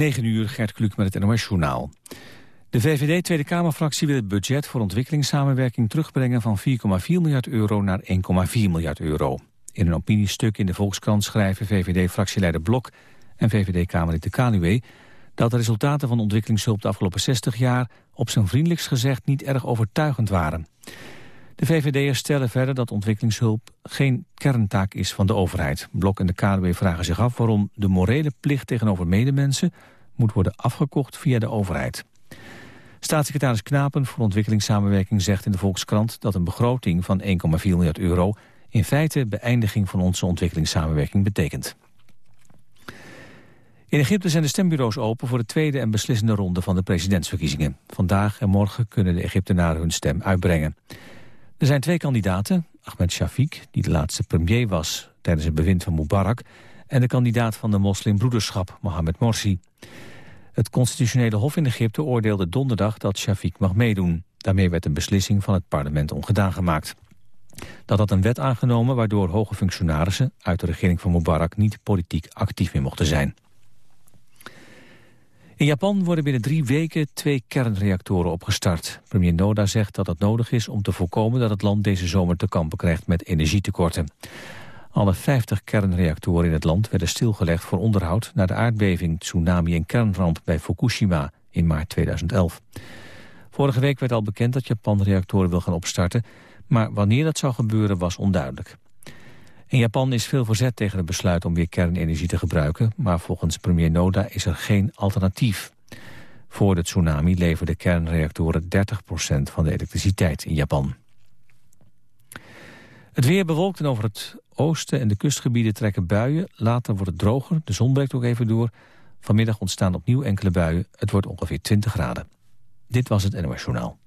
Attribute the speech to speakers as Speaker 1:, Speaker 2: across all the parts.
Speaker 1: 9 uur, Gert Kluk met het NOS Journaal. De VVD Tweede Kamerfractie wil het budget voor ontwikkelingssamenwerking terugbrengen van 4,4 miljard euro naar 1,4 miljard euro. In een opiniestuk in de Volkskrant schrijven VVD-fractieleider Blok en VVD-Kamerlid de Kaluwe dat de resultaten van ontwikkelingshulp de afgelopen 60 jaar op zijn vriendelijkst gezegd niet erg overtuigend waren. De VVD'ers stellen verder dat ontwikkelingshulp geen kerntaak is van de overheid. Blok en de KNW vragen zich af waarom de morele plicht tegenover medemensen moet worden afgekocht via de overheid. Staatssecretaris Knapen voor ontwikkelingssamenwerking zegt in de Volkskrant dat een begroting van 1,4 miljard euro in feite beëindiging van onze ontwikkelingssamenwerking betekent. In Egypte zijn de stembureaus open voor de tweede en beslissende ronde van de presidentsverkiezingen. Vandaag en morgen kunnen de Egyptenaren hun stem uitbrengen. Er zijn twee kandidaten, Ahmed Shafiq, die de laatste premier was tijdens het bewind van Mubarak, en de kandidaat van de moslimbroederschap, Mohamed Morsi. Het constitutionele hof in Egypte oordeelde donderdag dat Shafiq mag meedoen. Daarmee werd een beslissing van het parlement ongedaan gemaakt. Dat had een wet aangenomen waardoor hoge functionarissen uit de regering van Mubarak niet politiek actief meer mochten zijn. In Japan worden binnen drie weken twee kernreactoren opgestart. Premier Noda zegt dat dat nodig is om te voorkomen dat het land deze zomer te kampen krijgt met energietekorten. Alle 50 kernreactoren in het land werden stilgelegd voor onderhoud na de aardbeving, tsunami en kernramp bij Fukushima in maart 2011. Vorige week werd al bekend dat Japan reactoren wil gaan opstarten, maar wanneer dat zou gebeuren was onduidelijk. In Japan is veel verzet tegen het besluit om weer kernenergie te gebruiken, maar volgens premier Noda is er geen alternatief. Voor de tsunami leverden kernreactoren 30% van de elektriciteit in Japan. Het weer bewolkt en over het oosten en de kustgebieden trekken buien. Later wordt het droger, de zon breekt ook even door. Vanmiddag ontstaan opnieuw enkele buien. Het wordt ongeveer 20 graden. Dit was het NOS Journaal.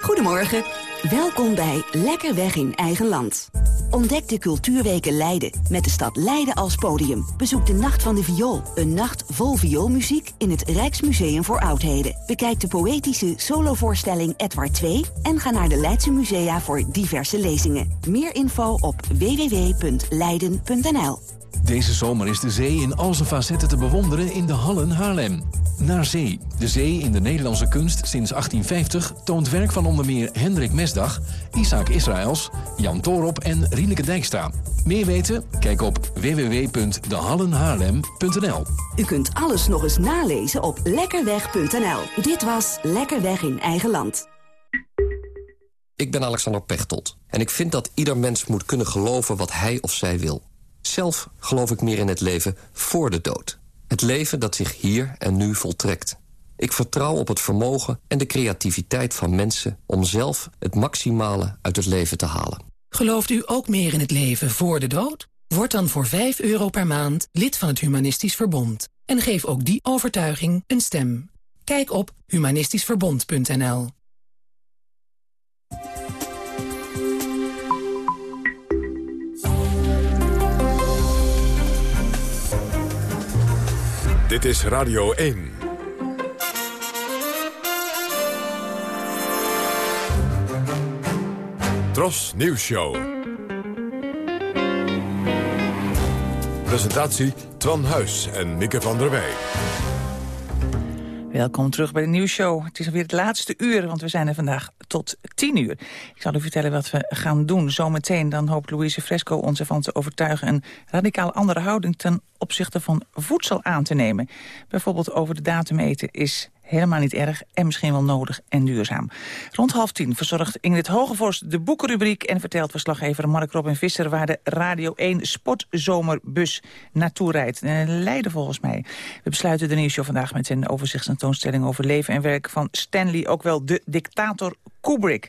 Speaker 2: Goedemorgen. Welkom bij Lekker Weg in Eigen Land. Ontdek de Cultuurweken Leiden met de stad Leiden als podium. Bezoek de Nacht van de Viool, een nacht vol vioolmuziek in het Rijksmuseum voor Oudheden. Bekijk de poëtische solovoorstelling Edward II en ga naar de Leidse Musea voor diverse lezingen. Meer info op www.leiden.nl.
Speaker 3: Deze zomer is de zee in al zijn facetten te bewonderen in de Hallen Haarlem. Naar Zee, de zee in de Nederlandse kunst sinds 1850... toont werk van onder meer Hendrik Mesdag, Isaac Israëls... Jan Torop en Rieneke Dijkstra. Meer weten? Kijk op www.dehallenhaarlem.nl
Speaker 2: U kunt alles nog eens nalezen op lekkerweg.nl. Dit was Lekkerweg in eigen land.
Speaker 4: Ik ben Alexander Pechtold en ik vind dat ieder mens moet kunnen geloven wat hij of zij wil. Zelf geloof ik meer in het leven voor de dood. Het leven dat zich hier en nu voltrekt. Ik vertrouw op het vermogen en de creativiteit van mensen... om zelf het maximale uit het leven te halen.
Speaker 5: Gelooft u ook meer in het leven voor de dood? Word dan voor 5 euro per maand lid van het Humanistisch Verbond. En geef ook die overtuiging een stem. Kijk op humanistischverbond.nl
Speaker 6: Dit is Radio 1. Tros Nieuws Show. Presentatie Twan Huis en Mieke van der Wij.
Speaker 7: Welkom terug bij de nieuwsshow. Het is alweer het laatste uur, want we zijn er vandaag tot tien uur. Ik zal u vertellen wat we gaan doen. Zometeen dan hoopt Louise Fresco ons ervan te overtuigen... een radicaal andere houding ten opzichte van voedsel aan te nemen. Bijvoorbeeld over de datum eten is helemaal niet erg en misschien wel nodig en duurzaam. Rond half tien verzorgt Ingrid Hogevorst de boekenrubriek... en vertelt verslaggever Mark Robin Visser... waar de Radio 1 Sportzomerbus naartoe rijdt. Leiden volgens mij. We besluiten de nieuwsshow vandaag met een overzichtstentoonstelling... over leven en werk van Stanley, ook wel de dictator Kubrick.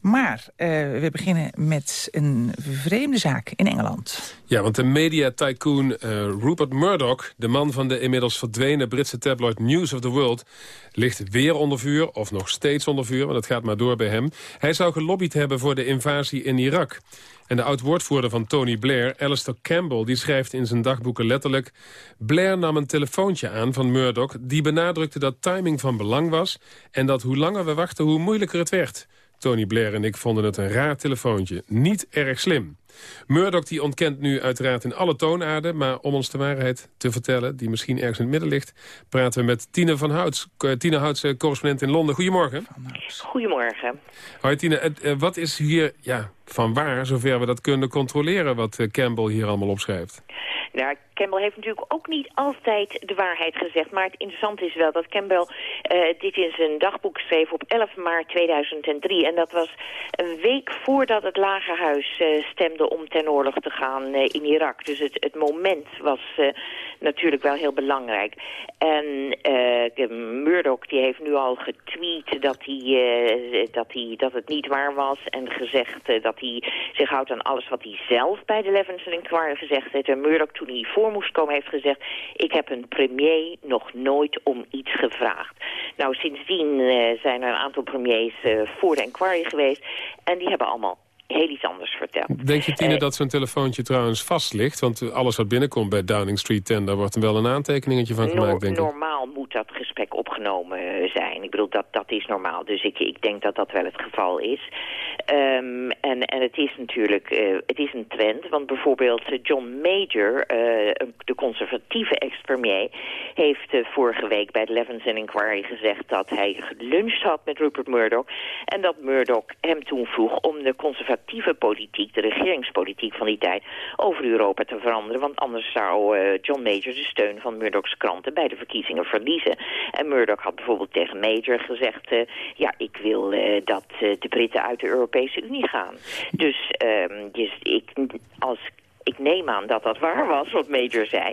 Speaker 7: Maar uh, we beginnen met een vreemde zaak in Engeland.
Speaker 8: Ja, want de media-tycoon uh, Rupert Murdoch... de man van de inmiddels verdwenen Britse tabloid News of the World... ligt weer onder vuur, of nog steeds onder vuur... want het gaat maar door bij hem. Hij zou gelobbyd hebben voor de invasie in Irak. En de oud-woordvoerder van Tony Blair, Alistair Campbell... die schrijft in zijn dagboeken letterlijk... Blair nam een telefoontje aan van Murdoch... die benadrukte dat timing van belang was... en dat hoe langer we wachten, hoe moeilijker het werd. Tony Blair en ik vonden het een raar telefoontje. Niet erg slim. Murdoch die ontkent nu uiteraard in alle toonaarden... maar om ons de waarheid te vertellen, die misschien ergens in het midden ligt... praten we met Tine van Houts, Tine Houts, eh, correspondent in Londen. Goedemorgen.
Speaker 9: Goedemorgen.
Speaker 8: Hoi Tine, eh, wat is hier ja, van waar, zover we dat kunnen controleren... wat eh, Campbell hier allemaal opschrijft?
Speaker 9: Nou, Campbell heeft natuurlijk ook niet altijd de waarheid gezegd. Maar het interessante is wel dat Campbell uh, dit in zijn dagboek schreef op 11 maart 2003. En dat was een week voordat het Lagerhuis uh, stemde om ten oorlog te gaan uh, in Irak. Dus het, het moment was natuurlijk wel heel belangrijk. En Murdoch die heeft nu al getweet dat, hij, dat, hij, dat het niet waar was. En gezegd dat hij zich houdt aan alles wat hij zelf bij de Levinson Inquiry gezegd heeft. En Murdoch toen hij voor moest komen heeft gezegd... ik heb een premier nog nooit om iets gevraagd. Nou, sindsdien zijn er een aantal premiers voor de inquiry geweest... en die hebben allemaal heel iets anders verteld.
Speaker 8: Denk je, Tine, uh, dat zo'n telefoontje trouwens vast ligt? Want alles wat binnenkomt bij Downing Street 10... daar wordt er wel een aantekeningetje van gemaakt, no denk
Speaker 9: ik. Normaal moet dat gesprek opgenomen zijn. Ik bedoel, dat, dat is normaal. Dus ik, ik denk dat dat wel het geval is. Um, en, en het is natuurlijk uh, het is een trend. Want bijvoorbeeld John Major, uh, de conservatieve ex-premier... heeft vorige week bij de Levinson Inquiry gezegd... dat hij geluncht had met Rupert Murdoch. En dat Murdoch hem toen vroeg om de conservatieve politiek... de regeringspolitiek van die tijd... over Europa te veranderen. Want anders zou John Major de steun van Murdoch's kranten... bij de verkiezingen verliezen. En Murdoch had bijvoorbeeld tegen Major gezegd... ja, ik wil dat de Britten uit de Europese Unie gaan. Dus, um, dus ik, als ik neem aan dat dat waar was, wat Major zei.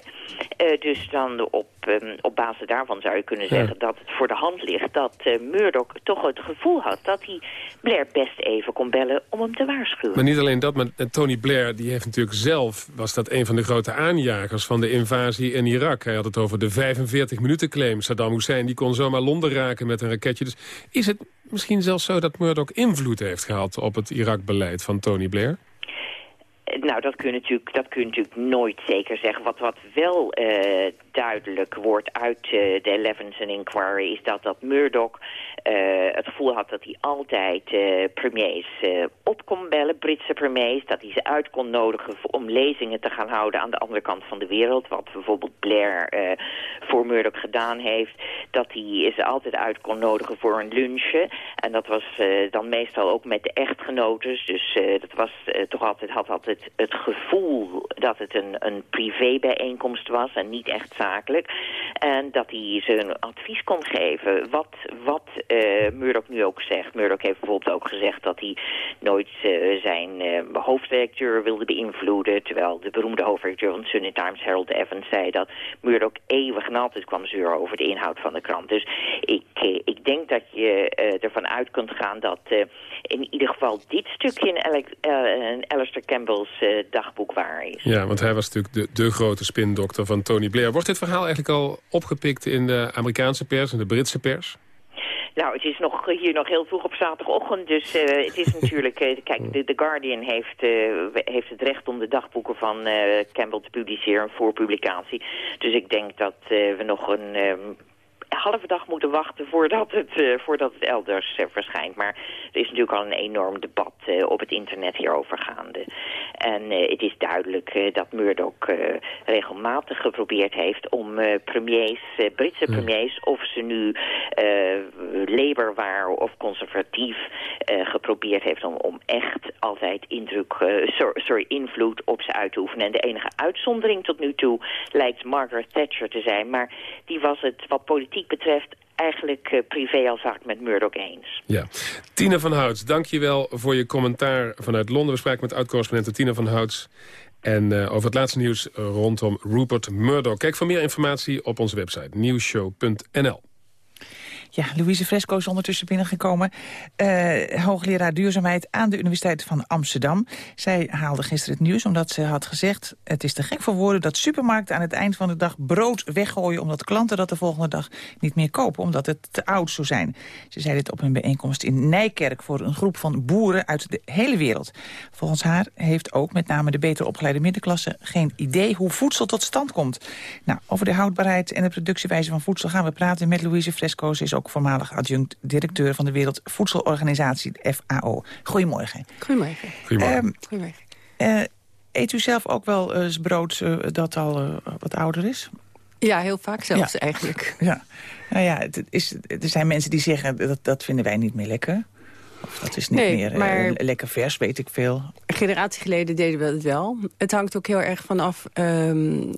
Speaker 9: Uh, dus dan op, um, op basis daarvan zou je kunnen zeggen ja. dat het voor de hand ligt... dat uh, Murdoch toch het gevoel had dat hij Blair best even kon bellen om hem te waarschuwen.
Speaker 8: Maar niet alleen dat, maar Tony Blair die heeft natuurlijk zelf... was dat een van de grote aanjagers van de invasie in Irak. Hij had het over de 45 minuten claim. Saddam Hussein die kon zomaar Londen raken met een raketje. Dus is het misschien zelfs zo dat Murdoch invloed heeft gehad... op het Irak-beleid van Tony Blair?
Speaker 9: Nou, dat kun, je natuurlijk, dat kun je natuurlijk nooit zeker zeggen. Wat, wat wel uh, duidelijk wordt uit uh, de Levinson Inquiry... is dat, dat Murdoch uh, het gevoel had dat hij altijd premiers op kon bellen, Britse premiers. Dat hij ze uit kon nodigen om lezingen te gaan houden aan de andere kant van de wereld. Wat bijvoorbeeld Blair voor Murdoch gedaan heeft. Dat hij ze altijd uit kon nodigen voor een lunchje. En dat was dan meestal ook met de echtgenotes. Dus dat was toch altijd, had altijd het gevoel dat het een, een privébijeenkomst was en niet echt En dat hij een advies kon geven. Wat, wat uh, Murdoch nu ook zegt. Murdoch heeft bijvoorbeeld ook gezegd dat hij nooit uh, zijn uh, hoofdredacteur wilde beïnvloeden. Terwijl de beroemde hoofdredacteur van Sunday Times, Harold Evans, zei dat Murdoch eeuwig en altijd kwam zeuren over de inhoud van de krant. Dus ik, ik denk dat je ervan uit kunt gaan dat in ieder geval dit stukje in, Alec, Alistair Campbell's dagboek waar is.
Speaker 8: Ja, want hij was natuurlijk de, de grote spindokter van Tony Blair. Wordt dit verhaal eigenlijk al opgepikt in de Amerikaanse pers en de Britse pers?
Speaker 9: Nou, het is nog, hier nog heel vroeg op zaterdagochtend, dus uh, het is natuurlijk... Uh, kijk, de, The Guardian heeft, uh, heeft het recht om de dagboeken van Campbell te publiceren voor publicatie. Dus ik denk dat we nog een um, halve dag moeten wachten voordat het, uh, voordat het elders uh, verschijnt. Maar er is natuurlijk al een enorm debat uh, op het internet hierover gaande. En het is duidelijk dat Murdoch regelmatig geprobeerd heeft om premiers, Britse premiers, of ze nu Labour waren of conservatief, geprobeerd heeft om, om echt altijd indruk, sorry, sorry, invloed op ze uit te oefenen. En de enige uitzondering tot nu toe lijkt Margaret Thatcher te zijn. Maar die was het wat politiek betreft eigenlijk uh, privé al vaak met Murdoch eens.
Speaker 8: Ja. Tina van Houts, dank je wel voor je commentaar vanuit Londen. We spraken met oud-correspondent Tina van Houts. En uh, over het laatste nieuws rondom Rupert Murdoch. Kijk voor meer informatie op onze website nieuwsshow.nl.
Speaker 7: Ja, Louise Fresco is ondertussen binnengekomen. Uh, hoogleraar duurzaamheid aan de Universiteit van Amsterdam. Zij haalde gisteren het nieuws omdat ze had gezegd... het is te gek voor woorden dat supermarkten aan het eind van de dag brood weggooien... omdat klanten dat de volgende dag niet meer kopen, omdat het te oud zou zijn. Ze zei dit op een bijeenkomst in Nijkerk voor een groep van boeren uit de hele wereld. Volgens haar heeft ook met name de beter opgeleide middenklasse... geen idee hoe voedsel tot stand komt. Nou, over de houdbaarheid en de productiewijze van voedsel gaan we praten met Louise Fresco. Ze is ook voormalig adjunct-directeur van de Wereldvoedselorganisatie, de FAO. Goedemorgen.
Speaker 10: Goedemorgen.
Speaker 8: Goedemorgen. Um,
Speaker 10: Goedemorgen.
Speaker 7: Uh, eet u zelf ook wel eens brood uh, dat al wat ouder is?
Speaker 10: Ja, heel vaak zelfs eigenlijk.
Speaker 7: Ja. Nou ja, het is, er zijn mensen die zeggen dat, dat vinden wij niet meer lekker. Dat is niet
Speaker 10: nee,
Speaker 7: meer
Speaker 10: maar...
Speaker 7: lekker vers, weet ik veel.
Speaker 10: Een generatie geleden deden we het wel. Het hangt ook heel erg vanaf um, uh,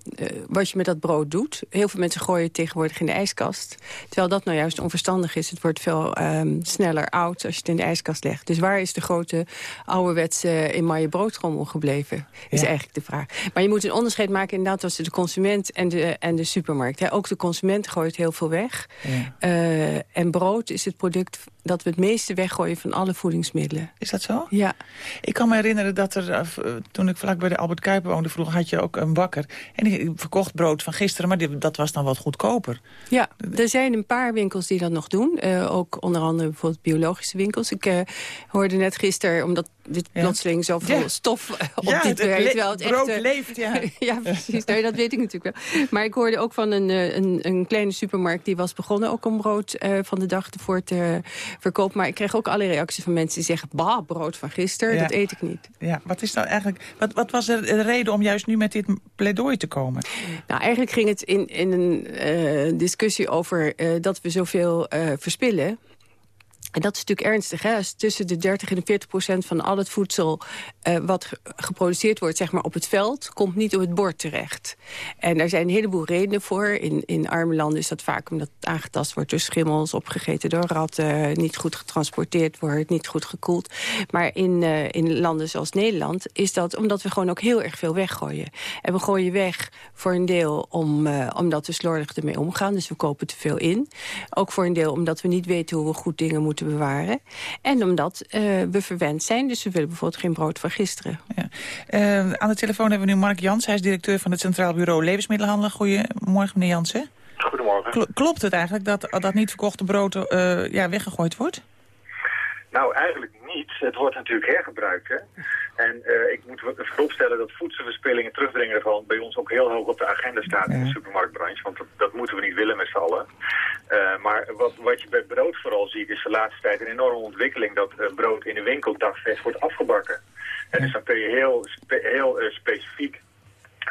Speaker 10: wat je met dat brood doet. Heel veel mensen gooien het tegenwoordig in de ijskast. Terwijl dat nou juist onverstandig is. Het wordt veel um, sneller oud als je het in de ijskast legt. Dus waar is de grote ouderwetse in maaie broodrommel gebleven? Is ja. eigenlijk de vraag. Maar je moet een onderscheid maken inderdaad tussen de consument en de, en de supermarkt. Ook de consument gooit heel veel weg. Ja. Uh, en brood is het product dat we het meeste weggooien van alle voedingsmiddelen.
Speaker 7: Is dat zo?
Speaker 10: Ja.
Speaker 7: Ik kan me herinneren dat er, uh, toen ik vlak bij de Albert Kuiper woonde... vroeger had je ook een bakker. En die verkocht brood van gisteren, maar die, dat was dan wat goedkoper.
Speaker 10: Ja, er zijn een paar winkels die dat nog doen. Uh, ook onder andere bijvoorbeeld biologische winkels. Ik uh, hoorde net gisteren, omdat dit ja. plotseling zoveel ja. stof op
Speaker 7: ja,
Speaker 10: dit werkt. Wel, het
Speaker 7: brood leeft, ja.
Speaker 10: ja, precies. Nee, dat weet ik natuurlijk wel. Maar ik hoorde ook van een, een, een kleine supermarkt... die was begonnen ook om brood van de dag ervoor te verkopen. Maar ik kreeg ook alle reacties van mensen die zeggen... bah, brood van gisteren,
Speaker 7: Ja.
Speaker 10: dat eet ik niet.
Speaker 7: Ja, wat, is nou eigenlijk, wat, wat was de reden om juist nu met dit pleidooi te komen?
Speaker 10: Nou, eigenlijk ging het in, in een uh, discussie over uh, dat we zoveel uh, verspillen... En dat is natuurlijk ernstig. Hè? Tussen de 30 en de 40 procent van al het voedsel... Uh, wat ge geproduceerd wordt zeg maar, op het veld... komt niet op het bord terecht. En daar zijn een heleboel redenen voor. In, in arme landen is dat vaak omdat het aangetast wordt door schimmels... opgegeten door ratten, niet goed getransporteerd wordt... niet goed gekoeld. Maar in, uh, in landen zoals Nederland is dat omdat we gewoon ook heel erg veel weggooien. En we gooien weg voor een deel om, uh, omdat we slordig ermee omgaan. Dus we kopen te veel in. Ook voor een deel omdat we niet weten hoe we goed dingen moeten bewaren. En omdat uh, we verwend zijn. Dus we willen bijvoorbeeld geen brood van gisteren.
Speaker 7: Ja. Uh, aan de telefoon hebben we nu Mark Jans. Hij is directeur van het Centraal Bureau Levensmiddelenhandel. Goedemorgen, meneer Jansen.
Speaker 11: Goedemorgen.
Speaker 7: Kl klopt het eigenlijk dat dat niet verkochte brood uh, ja, weggegooid wordt?
Speaker 11: Nou, eigenlijk niet. Het wordt natuurlijk hergebruikt. Hè? En uh, ik moet vooropstellen dat voedselverspillingen terugdringen ervan bij ons ook heel hoog op de agenda staat in de supermarktbranche. Want dat, dat, moeten we niet willen met z'n allen. Uh, maar wat, wat je bij brood vooral ziet is de laatste tijd een enorme ontwikkeling dat uh, brood in de winkel dagvers wordt afgebakken. En dus dan kun je heel, spe heel specifiek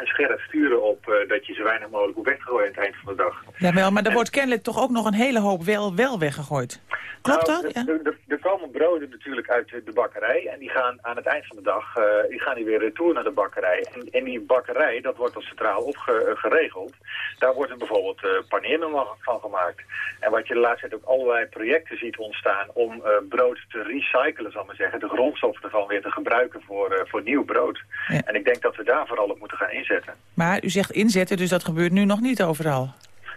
Speaker 11: scherp sturen op uh, dat je zo weinig mogelijk hoeft weg te gooien aan het eind van de dag.
Speaker 7: Jawel, maar er en, wordt kennelijk toch ook nog een hele hoop wel, wel weggegooid. Klopt
Speaker 11: nou,
Speaker 7: dat? Ja.
Speaker 11: Er komen broden natuurlijk uit de bakkerij en die gaan aan het eind van de dag uh, die gaan die weer retour naar de bakkerij. En, en die bakkerij, dat wordt als centraal opgeregeld. Daar wordt er bijvoorbeeld uh, paneermeel van gemaakt. En wat je de laatste tijd ook allerlei projecten ziet ontstaan om uh, brood te recyclen, zal ik maar zeggen. De grondstoffen ervan weer te gebruiken voor, uh, voor nieuw brood. Ja. En ik denk dat we daar vooral op moeten gaan inzetten.
Speaker 7: Maar u zegt inzetten, dus dat gebeurt nu nog niet overal?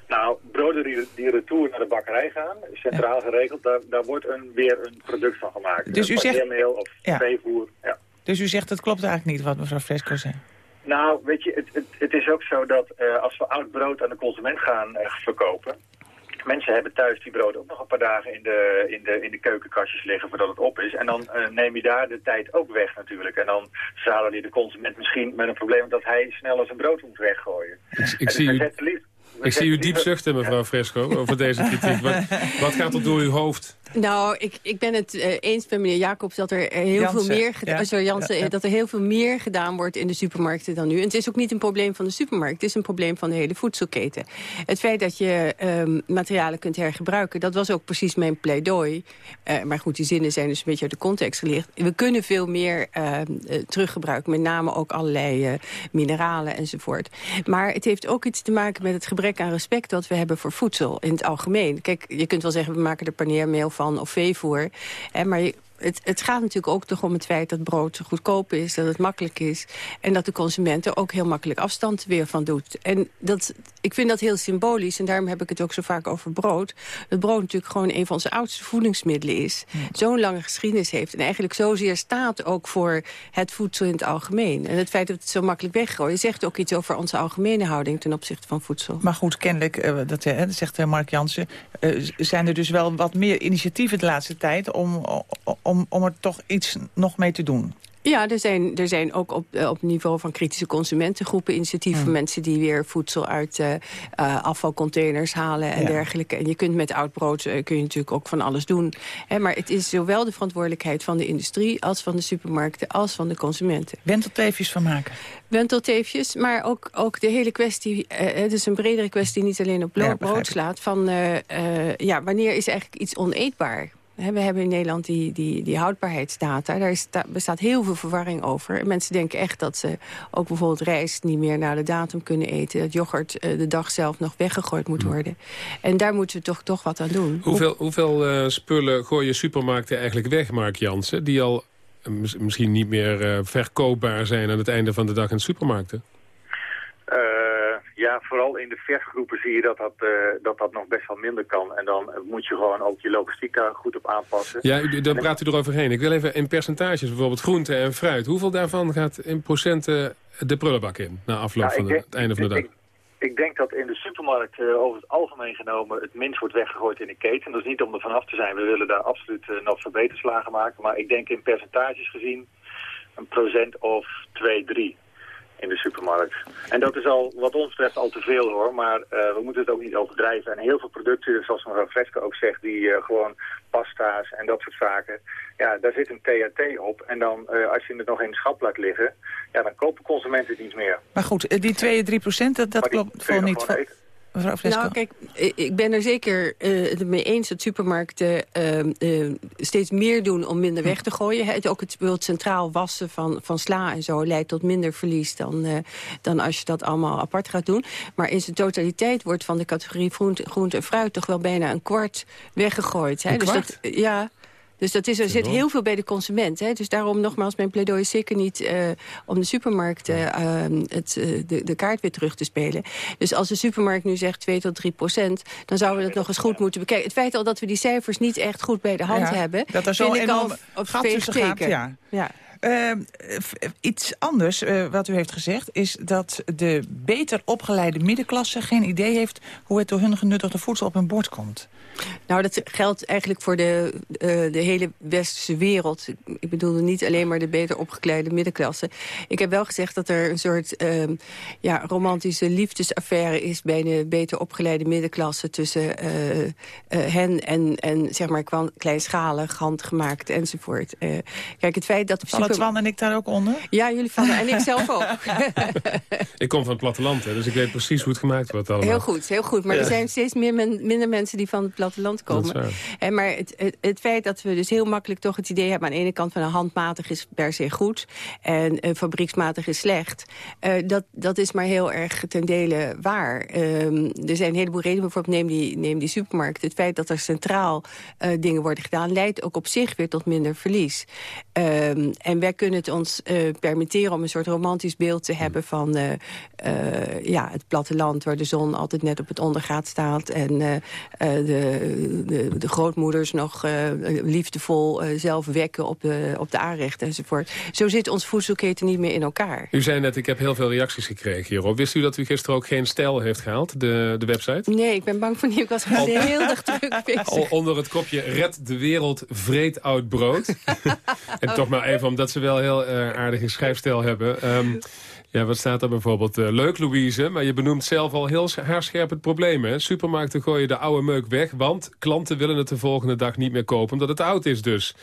Speaker 11: Nou, broden die, die retour naar de bakkerij gaan, centraal ja. geregeld, daar, daar wordt een, weer een product van gemaakt.
Speaker 7: Dus u zegt...
Speaker 11: of ja. veevoer, ja.
Speaker 7: Dus u zegt, het klopt eigenlijk niet wat mevrouw Fresco zei?
Speaker 11: Nou, weet je, het, het, het is ook zo dat uh, als we oud brood aan de consument gaan uh, verkopen... Mensen hebben thuis die brood ook nog een paar dagen in de, in de, in de keukenkastjes liggen voordat het op is. En dan uh, neem je daar de tijd ook weg natuurlijk. En dan zadel je de consument misschien met een probleem dat hij sneller zijn brood moet weggooien.
Speaker 8: Ik, ik zie u... Ik zie u diep zuchten, mevrouw Fresco, over deze kritiek. Wat, wat gaat er door uw hoofd?
Speaker 10: Nou, ik, ik ben het uh, eens met meneer Jacobs dat er heel
Speaker 7: Janssen,
Speaker 10: veel meer gedaan,
Speaker 7: ja.
Speaker 10: sorry, Janssen,
Speaker 7: Ja, ja.
Speaker 10: dat er heel veel meer gedaan wordt in de supermarkten dan nu. En het is ook niet een probleem van de supermarkt, het is een probleem van de hele voedselketen. Het feit dat je um, materialen kunt hergebruiken, dat was ook precies mijn pleidooi. Uh, maar goed, die zinnen zijn dus een beetje uit de context gelicht. We kunnen veel meer uh, teruggebruiken, met name ook allerlei uh, mineralen enzovoort. Maar het heeft ook iets te maken met het gebrek aan respect dat we hebben voor voedsel in het algemeen. Kijk, je kunt wel zeggen, we maken er paneermeel van of veevoer. Hè, maar je, het, het, gaat natuurlijk ook toch om het feit dat brood goedkoop is, dat het makkelijk is. En dat de consument er ook heel makkelijk afstand weer van doet. En dat, ik vind dat heel symbolisch, en daarom heb ik het ook zo vaak over brood. Dat brood natuurlijk gewoon een van onze oudste voedingsmiddelen is. Ja. Zo'n lange geschiedenis heeft. En eigenlijk zozeer staat ook voor het voedsel in het algemeen. En het feit dat het zo makkelijk weggooien, zegt ook iets over onze algemene houding ten opzichte van voedsel.
Speaker 7: Maar goed, kennelijk, uh, dat, uh, dat zegt uh, Mark Jansen, zijn er dus wel wat meer initiatieven de laatste tijd om om, om er toch iets nog mee te doen?
Speaker 10: Ja, er zijn, er zijn ook op, eh, op niveau van kritische consumentengroepen initiatieven.
Speaker 7: Hmm.
Speaker 10: Mensen die weer voedsel uit uh, uh, afvalcontainers halen en dergelijke. En je kunt met oud brood uh, kun je natuurlijk ook van alles doen. Hè, maar het is zowel de verantwoordelijkheid van de industrie... als van de supermarkten, als van de consumenten.
Speaker 7: Wentelteefjes van maken.
Speaker 10: Wentelteefjes, maar ook, ook de hele kwestie... het is een bredere kwestie, niet alleen op brood, brood slaat... van ja, wanneer is eigenlijk iets oneetbaar? We hebben in Nederland die, die, die houdbaarheidsdata. Daar, is, bestaat heel veel verwarring over. Mensen denken echt dat ze ook bijvoorbeeld rijst niet meer naar de datum kunnen eten. Dat yoghurt de dag zelf nog weggegooid moet worden. En daar moeten we toch, toch wat aan doen.
Speaker 8: Hoeveel, hoeveel uh, spullen gooien supermarkten eigenlijk weg, Mark Jansen? Die al uh, misschien niet meer uh, verkoopbaar zijn aan het einde van de dag in supermarkten?
Speaker 11: Ja, vooral in de versgroepen zie je dat dat, uh, dat dat nog best wel minder kan. En dan moet je gewoon ook je logistiek daar goed op aanpassen.
Speaker 8: Ja, u, dan praat u eroverheen. Ik wil even in percentages, bijvoorbeeld groente en fruit. Hoeveel daarvan gaat in procenten de prullenbak in na afloop van de,
Speaker 11: denk,
Speaker 8: het einde van de dag?
Speaker 11: Ik, ik denk dat in de supermarkt uh, over het algemeen genomen het minst wordt weggegooid in de keten. Dat is niet om er vanaf te zijn. We willen daar absoluut uh, nog verbeterslagen maken. Maar ik denk in percentages gezien een procent of 2, 3 in de supermarkt. En dat is al, wat ons betreft, al te veel hoor. Maar uh, we moeten het ook niet overdrijven. En heel veel producten, zoals mevrouw Fresco ook zegt, die uh, gewoon pasta's en dat soort zaken. Ja, daar zit een THT op. En dan, uh, als je het nog in het schap laat liggen, ja, dan kopen consumenten het niet meer.
Speaker 7: Maar goed, die 2, 3 procent, dat, dat klopt voor niet.
Speaker 10: Nou, kijk, ik ben er zeker uh, mee eens dat supermarkten uh, uh, steeds meer doen om minder weg te gooien. Het, ook het, het centraal wassen van, van sla en zo leidt tot minder verlies dan, dan als je dat allemaal apart gaat doen. Maar in zijn totaliteit wordt van de categorie groente, groente en fruit toch wel bijna een kwart weggegooid. Hè?
Speaker 7: Een
Speaker 10: dus
Speaker 7: kwart?
Speaker 10: dat, ja, dus dat is, er zit heel veel bij de consument. Hè? Dus daarom nogmaals, mijn pleidooi is zeker niet uh, om de supermarkt uh, het, uh, de, de kaart weer terug te spelen. Dus als de supermarkt nu zegt 2 tot 3 procent, dan zouden we dat nog eens goed moeten bekijken. Het feit al dat we die cijfers niet echt goed bij de hand
Speaker 7: ja,
Speaker 10: hebben,
Speaker 7: dat er zo
Speaker 10: vind ik al
Speaker 7: een gat tussen gaat. Ja.
Speaker 10: ja.
Speaker 7: Uh, iets anders uh, wat u heeft gezegd is dat de beter opgeleide middenklasse geen idee heeft hoe het door hun genuttigde voedsel op hun bord komt.
Speaker 10: Nou, dat geldt eigenlijk voor de, uh, de hele westerse wereld. Ik bedoel niet alleen maar de beter opgeleide middenklasse. Ik heb wel gezegd dat er een soort ja, romantische liefdesaffaire is... bij de beter opgeleide middenklasse tussen hen en, en zeg maar kleinschalig, handgemaakt enzovoort. kijk, het feit dat...
Speaker 7: Vallen Twan en ik daar ook onder?
Speaker 10: Ja, jullie vallen. En ik zelf ook.
Speaker 8: ik kom van het platteland, hè, dus ik weet precies hoe het gemaakt wordt allemaal.
Speaker 10: Heel goed, heel goed. Maar ja. er zijn steeds meer men, minder mensen die van het platteland komen. En maar het, het, het, feit dat we dus heel makkelijk toch het idee hebben... aan de ene kant van een handmatig is per se goed... en fabrieksmatig is slecht... Uh, dat, dat is maar heel erg ten dele waar. Um, er zijn een heleboel redenen. Bijvoorbeeld neem die, neem die supermarkt. Het feit dat er centraal uh, dingen worden gedaan... leidt ook op zich weer tot minder verlies. Um, en wij kunnen het ons uh, permitteren om een soort romantisch beeld te hebben van uh, uh, ja, het platteland... waar de zon altijd net op het ondergaat staat... en de, de, de, grootmoeders nog liefdevol zelf wekken op de, op de aanrecht enzovoort. Zo zit ons voedselketen niet meer in elkaar.
Speaker 8: U zei net, ik heb heel veel reacties gekregen hierop. Wist u dat u gisteren ook geen stijl heeft gehaald, de, de website?
Speaker 10: Nee, ik ben bang voor niet. Ik was gisteren heel erg druk bezig.
Speaker 8: Onder het kopje Red de wereld, vreet oud brood. en toch maar even omdat ze wel heel uh, aardige schrijfstijl hebben. Um, ja, wat staat er bijvoorbeeld? Uh, leuk, Louise, maar je benoemt zelf al heel haarscherp het probleem. Hè? Supermarkten gooien de oude meuk weg, want klanten willen het de volgende dag niet meer kopen, omdat het oud is dus.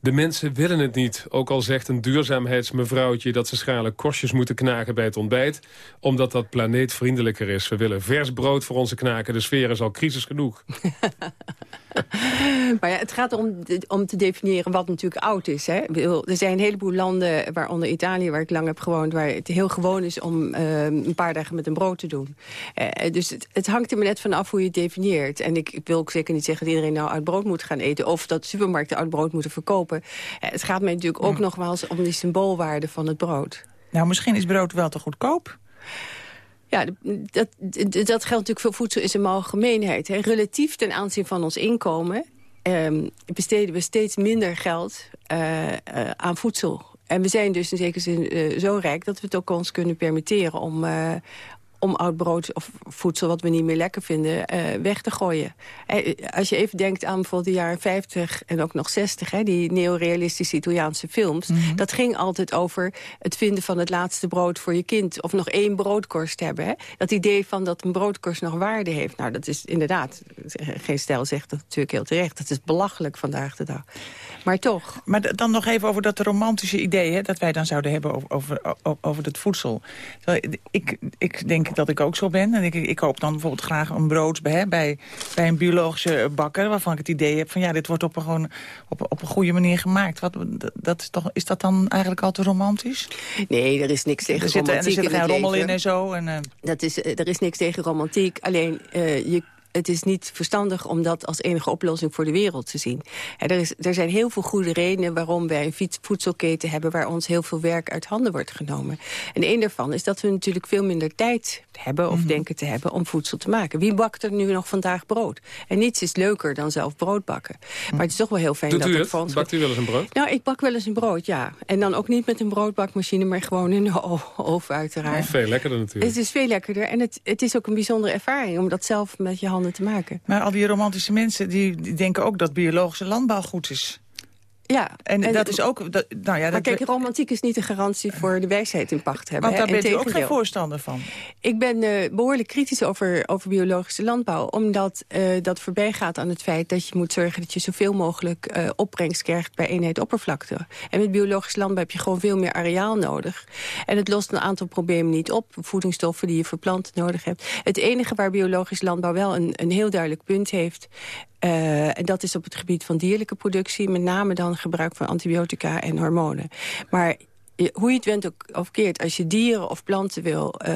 Speaker 8: De mensen willen het niet, ook al zegt een duurzaamheidsmevrouwtje dat ze schrale korstjes moeten knagen bij het ontbijt, omdat dat planeetvriendelijker is. We willen vers brood voor onze knaken, de sfeer is al crisis genoeg.
Speaker 10: maar ja, het gaat om, om te definiëren wat natuurlijk oud is. Hè? Er zijn een heleboel landen, waaronder Italië, waar ik lang heb gewoond... waar het heel gewoon is om uh, een paar dagen met een brood te doen. Uh, dus het, het, hangt er maar net van af hoe je het definieert. En ik, ik, wil ook zeker niet zeggen dat iedereen nou uit brood moet gaan eten... of dat supermarkten uit brood moeten verkopen. Uh, het gaat mij natuurlijk ook nog wel eens om die symboolwaarde van het brood.
Speaker 7: Nou, misschien is brood wel te goedkoop.
Speaker 10: Ja, dat, dat geldt natuurlijk voor voedsel in zijn algemeenheid. Hè. Relatief ten aanzien van ons inkomen um, besteden we steeds minder geld uh, uh, aan voedsel. En we zijn dus in zekere zin uh, zo rijk dat we het ook ons kunnen permitteren om, om oud brood of voedsel wat we niet meer lekker vinden uh, weg te gooien. Uh, als je even denkt aan bijvoorbeeld de jaren 50 en ook nog 60... Hè, die neorealistische Italiaanse films... Mm -hmm. dat ging altijd over het vinden van het laatste brood voor je kind... of nog één broodkorst hebben. Hè. Dat idee van dat een broodkorst nog waarde heeft. Nou, dat is inderdaad, geen stijl zegt dat natuurlijk heel terecht. Dat is belachelijk vandaag de dag. Maar toch.
Speaker 7: Maar dan nog even over dat romantische idee... Hè, dat wij dan zouden hebben over, over, over het voedsel. Ik, ik denk dat ik ook zo ben. En ik, ik koop dan bijvoorbeeld graag een brood bij, bij, bij een biologische bakker... waarvan ik het idee heb van ja, dit wordt op een, gewoon, op, op een goede manier gemaakt. Wat, dat is, toch, is dat dan eigenlijk al te romantisch?
Speaker 10: Nee, er is niks tegen
Speaker 7: er
Speaker 10: romantiek
Speaker 7: zit, Er zit geen rommel in en zo. En, uh...
Speaker 10: dat is, er is niks tegen romantiek. Alleen, uh, je het is niet verstandig om dat als enige oplossing voor de wereld te zien. er, is, er zijn heel veel goede redenen waarom wij een voedselketen hebben... waar ons heel veel werk uit handen wordt genomen. En een daarvan is dat we natuurlijk veel minder tijd hebben... of mm -hmm. denken te hebben om voedsel te maken. Wie bakt er nu nog vandaag brood? En niets is leuker dan zelf brood bakken. Maar het is toch wel heel fijn
Speaker 8: Doet
Speaker 10: dat
Speaker 8: u
Speaker 10: het
Speaker 8: het?
Speaker 10: voor ons...
Speaker 8: Bakt u wel eens een brood?
Speaker 10: Nou, ik bak wel eens een brood, ja. En dan ook niet met een broodbakmachine... maar gewoon in de oven uiteraard.
Speaker 8: Ja, veel lekkerder natuurlijk.
Speaker 10: Het is veel lekkerder. En het, het is ook een bijzondere ervaring... om dat zelf met je handen te maken.
Speaker 7: Maar al die romantische mensen die, die denken ook dat biologische landbouw goed is.
Speaker 10: Ja.
Speaker 7: En, en dat is ook... Dat, nou ja,
Speaker 10: maar
Speaker 7: dat
Speaker 10: kijk, romantiek is niet een garantie voor de wijsheid in pacht hebben.
Speaker 7: Want daar
Speaker 10: hè?
Speaker 7: bent u ook geen voorstander van.
Speaker 10: Ik ben uh, behoorlijk kritisch over, over biologische landbouw. Omdat uh, dat voorbij gaat aan het feit dat je moet zorgen... dat je zoveel mogelijk uh, opbrengst krijgt bij eenheid oppervlakte. En met biologisch landbouw heb je gewoon veel meer areaal nodig. En het lost een aantal problemen niet op. Voedingsstoffen die je voor planten nodig hebt. Het enige waar biologisch landbouw wel een, een heel duidelijk punt heeft... Uh, en dat is op het gebied van dierlijke productie. Met name dan gebruik van antibiotica en hormonen. Maar hoe je het went ook, of keert, als je dieren of planten wil uh,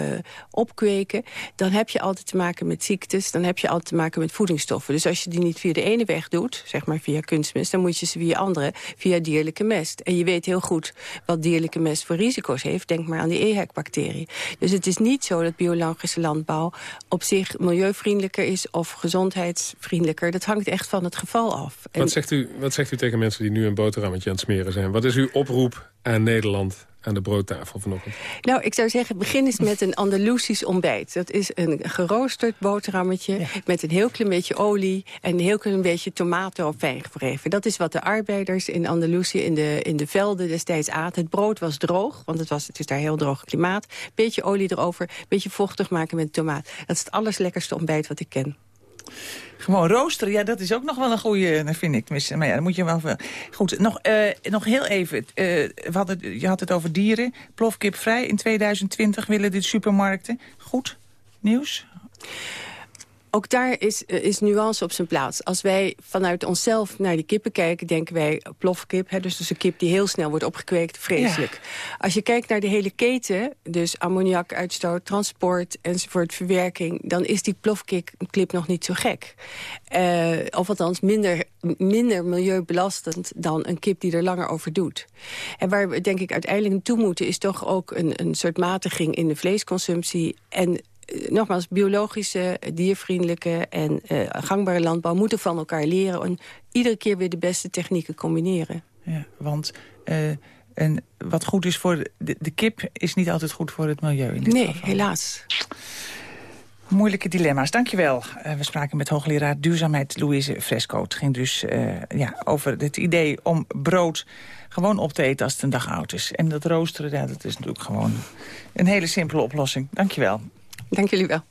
Speaker 10: opkweken... dan heb je altijd te maken met ziektes, dan heb je altijd te maken met voedingsstoffen. Dus als je die niet via de ene weg doet, zeg maar via kunstmest... dan moet je ze via andere, via dierlijke mest. En je weet heel goed wat dierlijke mest voor risico's heeft. Denk maar aan die EHEC-bacterie. Dus het is niet zo dat biologische landbouw op zich milieuvriendelijker is... of gezondheidsvriendelijker. Dat hangt echt van het geval af. En
Speaker 8: Wat zegt, u, wat zegt u tegen mensen die nu een boterhammetje aan het smeren zijn? Wat is uw oproep aan Nederland aan de broodtafel vanochtend?
Speaker 10: Nou, ik zou zeggen, begin eens met een Andalusisch ontbijt. Dat is een geroosterd boterhammetje ja. met een heel klein beetje olie... en een heel klein beetje tomaten of fijn gewreven. Dat is wat de arbeiders in Andalusië in de, in de velden destijds aten. Het brood was droog, want het, was, het is daar heel droog klimaat. Beetje olie erover, beetje vochtig maken met tomaat. Dat is het allerslekkerste ontbijt wat ik ken.
Speaker 7: Gewoon roosteren, ja, dat is ook nog wel een goede, vind ik. Maar ja, dan moet je wel... Goed, nog, uh, nog heel even. Uh, we hadden, je had het over dieren. Plofkip vrij in 2020 willen de supermarkten. Goed nieuws?
Speaker 10: Ook daar is, is nuance op zijn plaats. Als wij vanuit onszelf naar die kippen kijken... denken wij plofkip, hè, dus, dus een kip die heel snel wordt opgekweekt, vreselijk. Ja. Als je kijkt naar de hele keten, dus ammoniakuitstoot, transport enzovoort, verwerking... dan is die plofkip nog niet zo gek. Uh, of althans minder, minder milieubelastend dan een kip die er langer over doet. En waar we denk ik uiteindelijk naartoe moeten... is toch ook een, een soort matiging in de vleesconsumptie... en nogmaals, biologische, diervriendelijke en uh, gangbare landbouw... moeten van elkaar leren en iedere keer weer de beste technieken combineren.
Speaker 7: Ja, want uh, en wat goed is voor de, de, kip is niet altijd goed voor het milieu in dit
Speaker 10: nee,
Speaker 7: geval.
Speaker 10: helaas.
Speaker 7: Moeilijke dilemma's, dankjewel. Uh, we spraken met hoogleraar duurzaamheid Louise Fresco. Het ging dus ja, over het idee om brood gewoon op te eten als het een dag oud is. En dat roosteren, ja, dat is natuurlijk gewoon een hele simpele oplossing. Dankjewel.
Speaker 10: Dank jullie wel.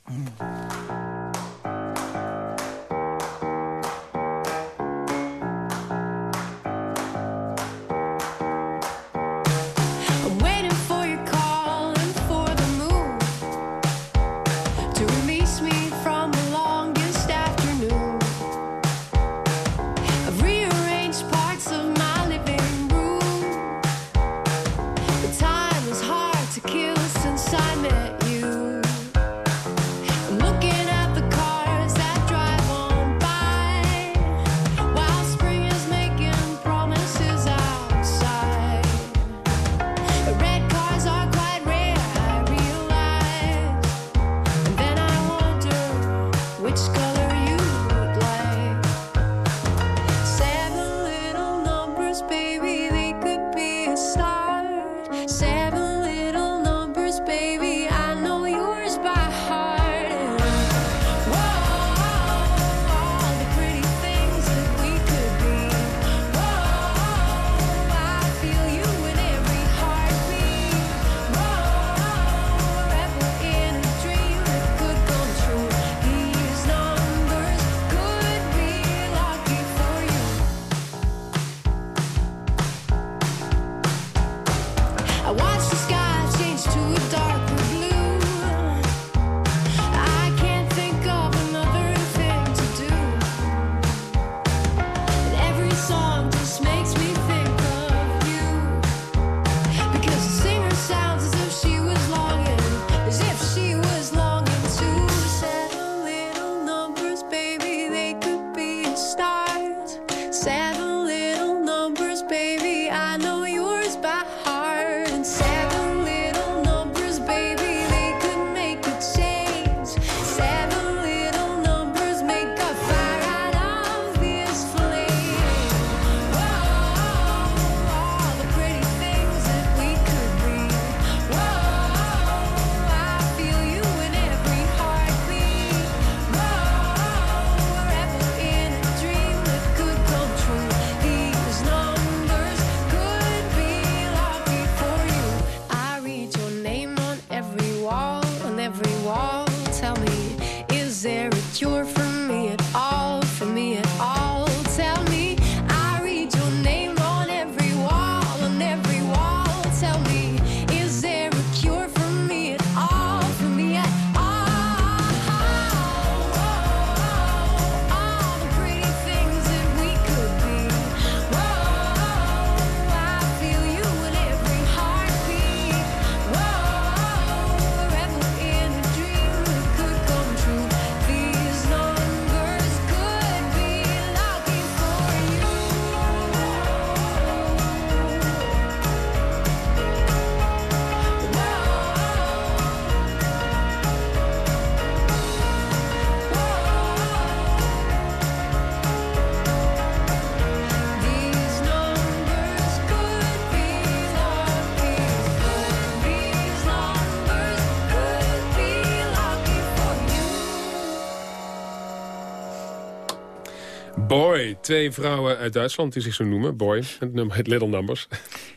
Speaker 8: Boy, twee vrouwen uit Duitsland die zich zo noemen. Boy, het nummer heet Little Numbers.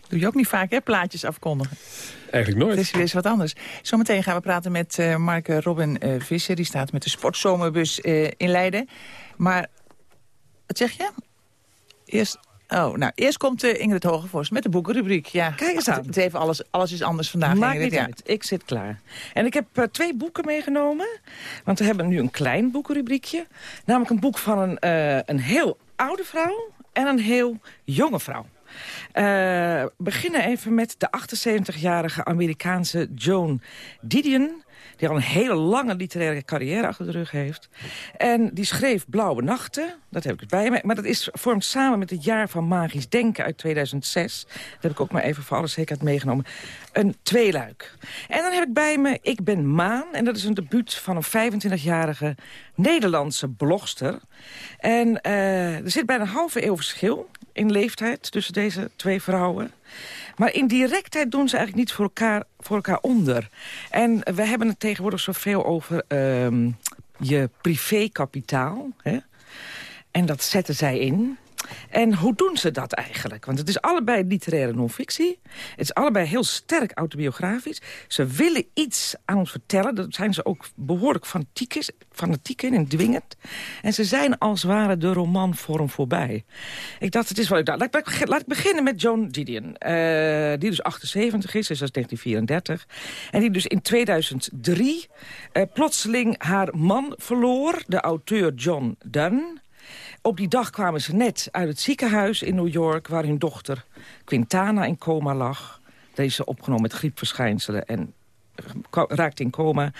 Speaker 7: Doe je ook niet vaak, hè, plaatjes afkondigen.
Speaker 8: Eigenlijk nooit.
Speaker 7: Het is weer eens wat anders. Zometeen gaan we praten met uh, Mark Robin uh, Visser. Die staat met de sportzomerbus uh, in Leiden. Maar, wat zeg je? Eerst... Oh, nou, eerst komt uh, Ingrid Hogevorst met de boekenrubriek. Ja,
Speaker 12: Kijk eens aan.
Speaker 7: Het even alles, alles is anders vandaag,
Speaker 12: Maakt
Speaker 7: Ingrid.
Speaker 12: niet
Speaker 7: ja.
Speaker 12: uit. Ik zit klaar. En ik heb uh, twee boeken meegenomen. Want we hebben nu een klein boekenrubriekje. Namelijk een boek van een, uh, een heel oude vrouw en een heel jonge vrouw. Uh, beginnen even met de 78-jarige Amerikaanse Joan Didion die al een hele lange literaire carrière achter de rug heeft. En die schreef Blauwe Nachten, dat heb ik erbij me. Maar dat is, vormt samen met het jaar van magisch denken uit 2006. Dat heb ik ook maar even voor alle zekerheid meegenomen. Een tweeluik. En dan heb ik bij me Ik ben Maan. En dat is een debuut van een 25-jarige Nederlandse blogster. En uh, er zit bijna een halve eeuw verschil in leeftijd tussen deze twee vrouwen. Maar in directheid doen ze eigenlijk niet voor elkaar, voor elkaar onder. En we hebben het tegenwoordig zoveel over uh, je privékapitaal. En dat zetten zij in. En hoe doen ze dat eigenlijk? Want het is allebei literaire non-fictie. Het is allebei heel sterk autobiografisch. Ze willen iets aan ons vertellen. Daar zijn ze ook behoorlijk fanatiek, is, in en dwingend. En ze zijn als het ware de romanvorm voorbij. Ik dacht, het is wel... Laat ik, laat ik beginnen met Joan Didion. Uh, die dus 78 is, is dat 1934. En die dus in 2003 uh, plotseling haar man verloor. De auteur John Donne. Op die dag kwamen ze net uit het ziekenhuis in New York... waar hun dochter Quintana in coma lag. Deze opgenomen met griepverschijnselen en raakt in coma.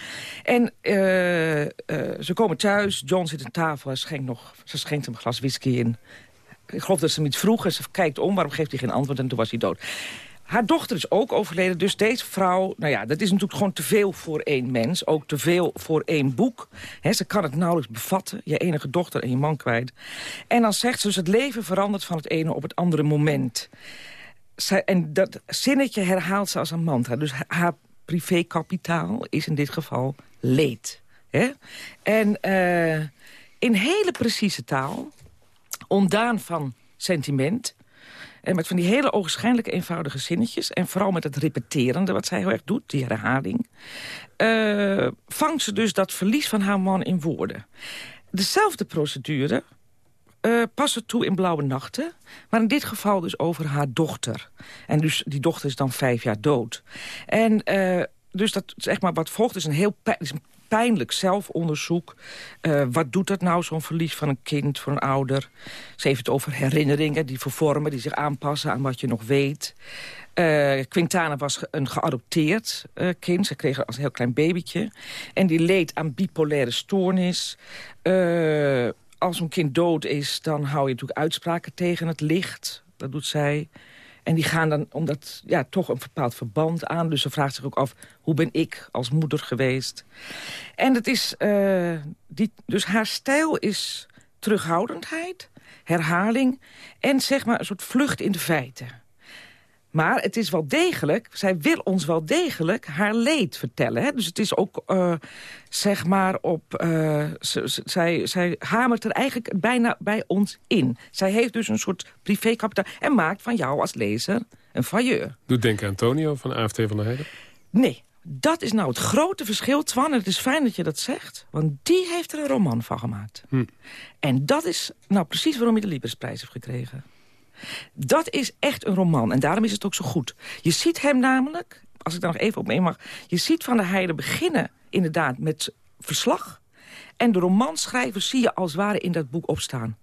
Speaker 12: En uh, uh, ze komen thuis, John zit aan tafel, hij schenkt nog, ze schenkt hem een glas whisky in. Ik geloof dat ze hem iets vroeg en ze kijkt om, waarom geeft hij geen antwoord en toen was hij dood. Haar dochter is ook overleden, dus deze vrouw... nou ja, dat is natuurlijk gewoon te veel voor één mens. Ook te veel voor één boek. Ze kan het nauwelijks bevatten, je enige dochter en je man kwijt. En dan zegt ze dus het leven verandert van het ene op het andere moment. Zij, en dat zinnetje herhaalt ze als een mantra. Dus haar privékapitaal is in dit geval leed. En uh, in hele precieze taal, ontdaan van sentiment... En met van die hele ogenschijnlijk eenvoudige zinnetjes... en vooral met het repeterende, wat zij heel erg doet, die herhaling... Uh, vangt ze dus dat verlies van haar man in woorden. Dezelfde procedure uh, passen toe in Blauwe Nachten... maar in dit geval dus over haar dochter. En dus die dochter is dan vijf jaar dood. En uh, dus dat, zeg maar, wat volgt is een heel is een pijnlijk zelfonderzoek. Uh, wat doet dat nou, zo'n verlies van een kind, voor een ouder? Ze heeft het over herinneringen die vervormen, die zich aanpassen aan wat je nog weet. Uh, Quintana was een geadopteerd uh, kind. Ze kreeg als een heel klein babytje. En die leed aan bipolaire stoornis. Als een kind dood is, dan hou je natuurlijk uitspraken tegen het licht. Dat doet zij. En die gaan dan, omdat ja, toch een bepaald verband aan. Dus ze vraagt zich ook af, hoe ben ik als moeder geweest? En het is, uh, die, dus haar stijl is terughoudendheid, herhaling... en zeg maar een soort vlucht in de feiten. Maar het is wel degelijk, zij wil ons wel degelijk haar leed vertellen. Hè? Dus het is ook, uh, zeg maar, op... Uh, zij, zij hamert er eigenlijk bijna bij ons in. Zij heeft dus een soort privékapitaal en maakt van jou als lezer een failleur.
Speaker 8: Doet denken aan Antonio van AFT van der Heijden?
Speaker 12: Nee, dat is nou het grote verschil, Twan. En het is fijn dat je dat zegt, want die heeft er een roman van gemaakt.
Speaker 8: Hm.
Speaker 12: En dat is nou precies waarom hij de Librisprijs heeft gekregen. Dat is echt een roman en daarom is het ook zo goed. Je ziet hem namelijk, als ik daar nog even op mee mag... je ziet Van der Heijden beginnen inderdaad met verslag... en de romanschrijver zie je als het ware in dat boek opstaan.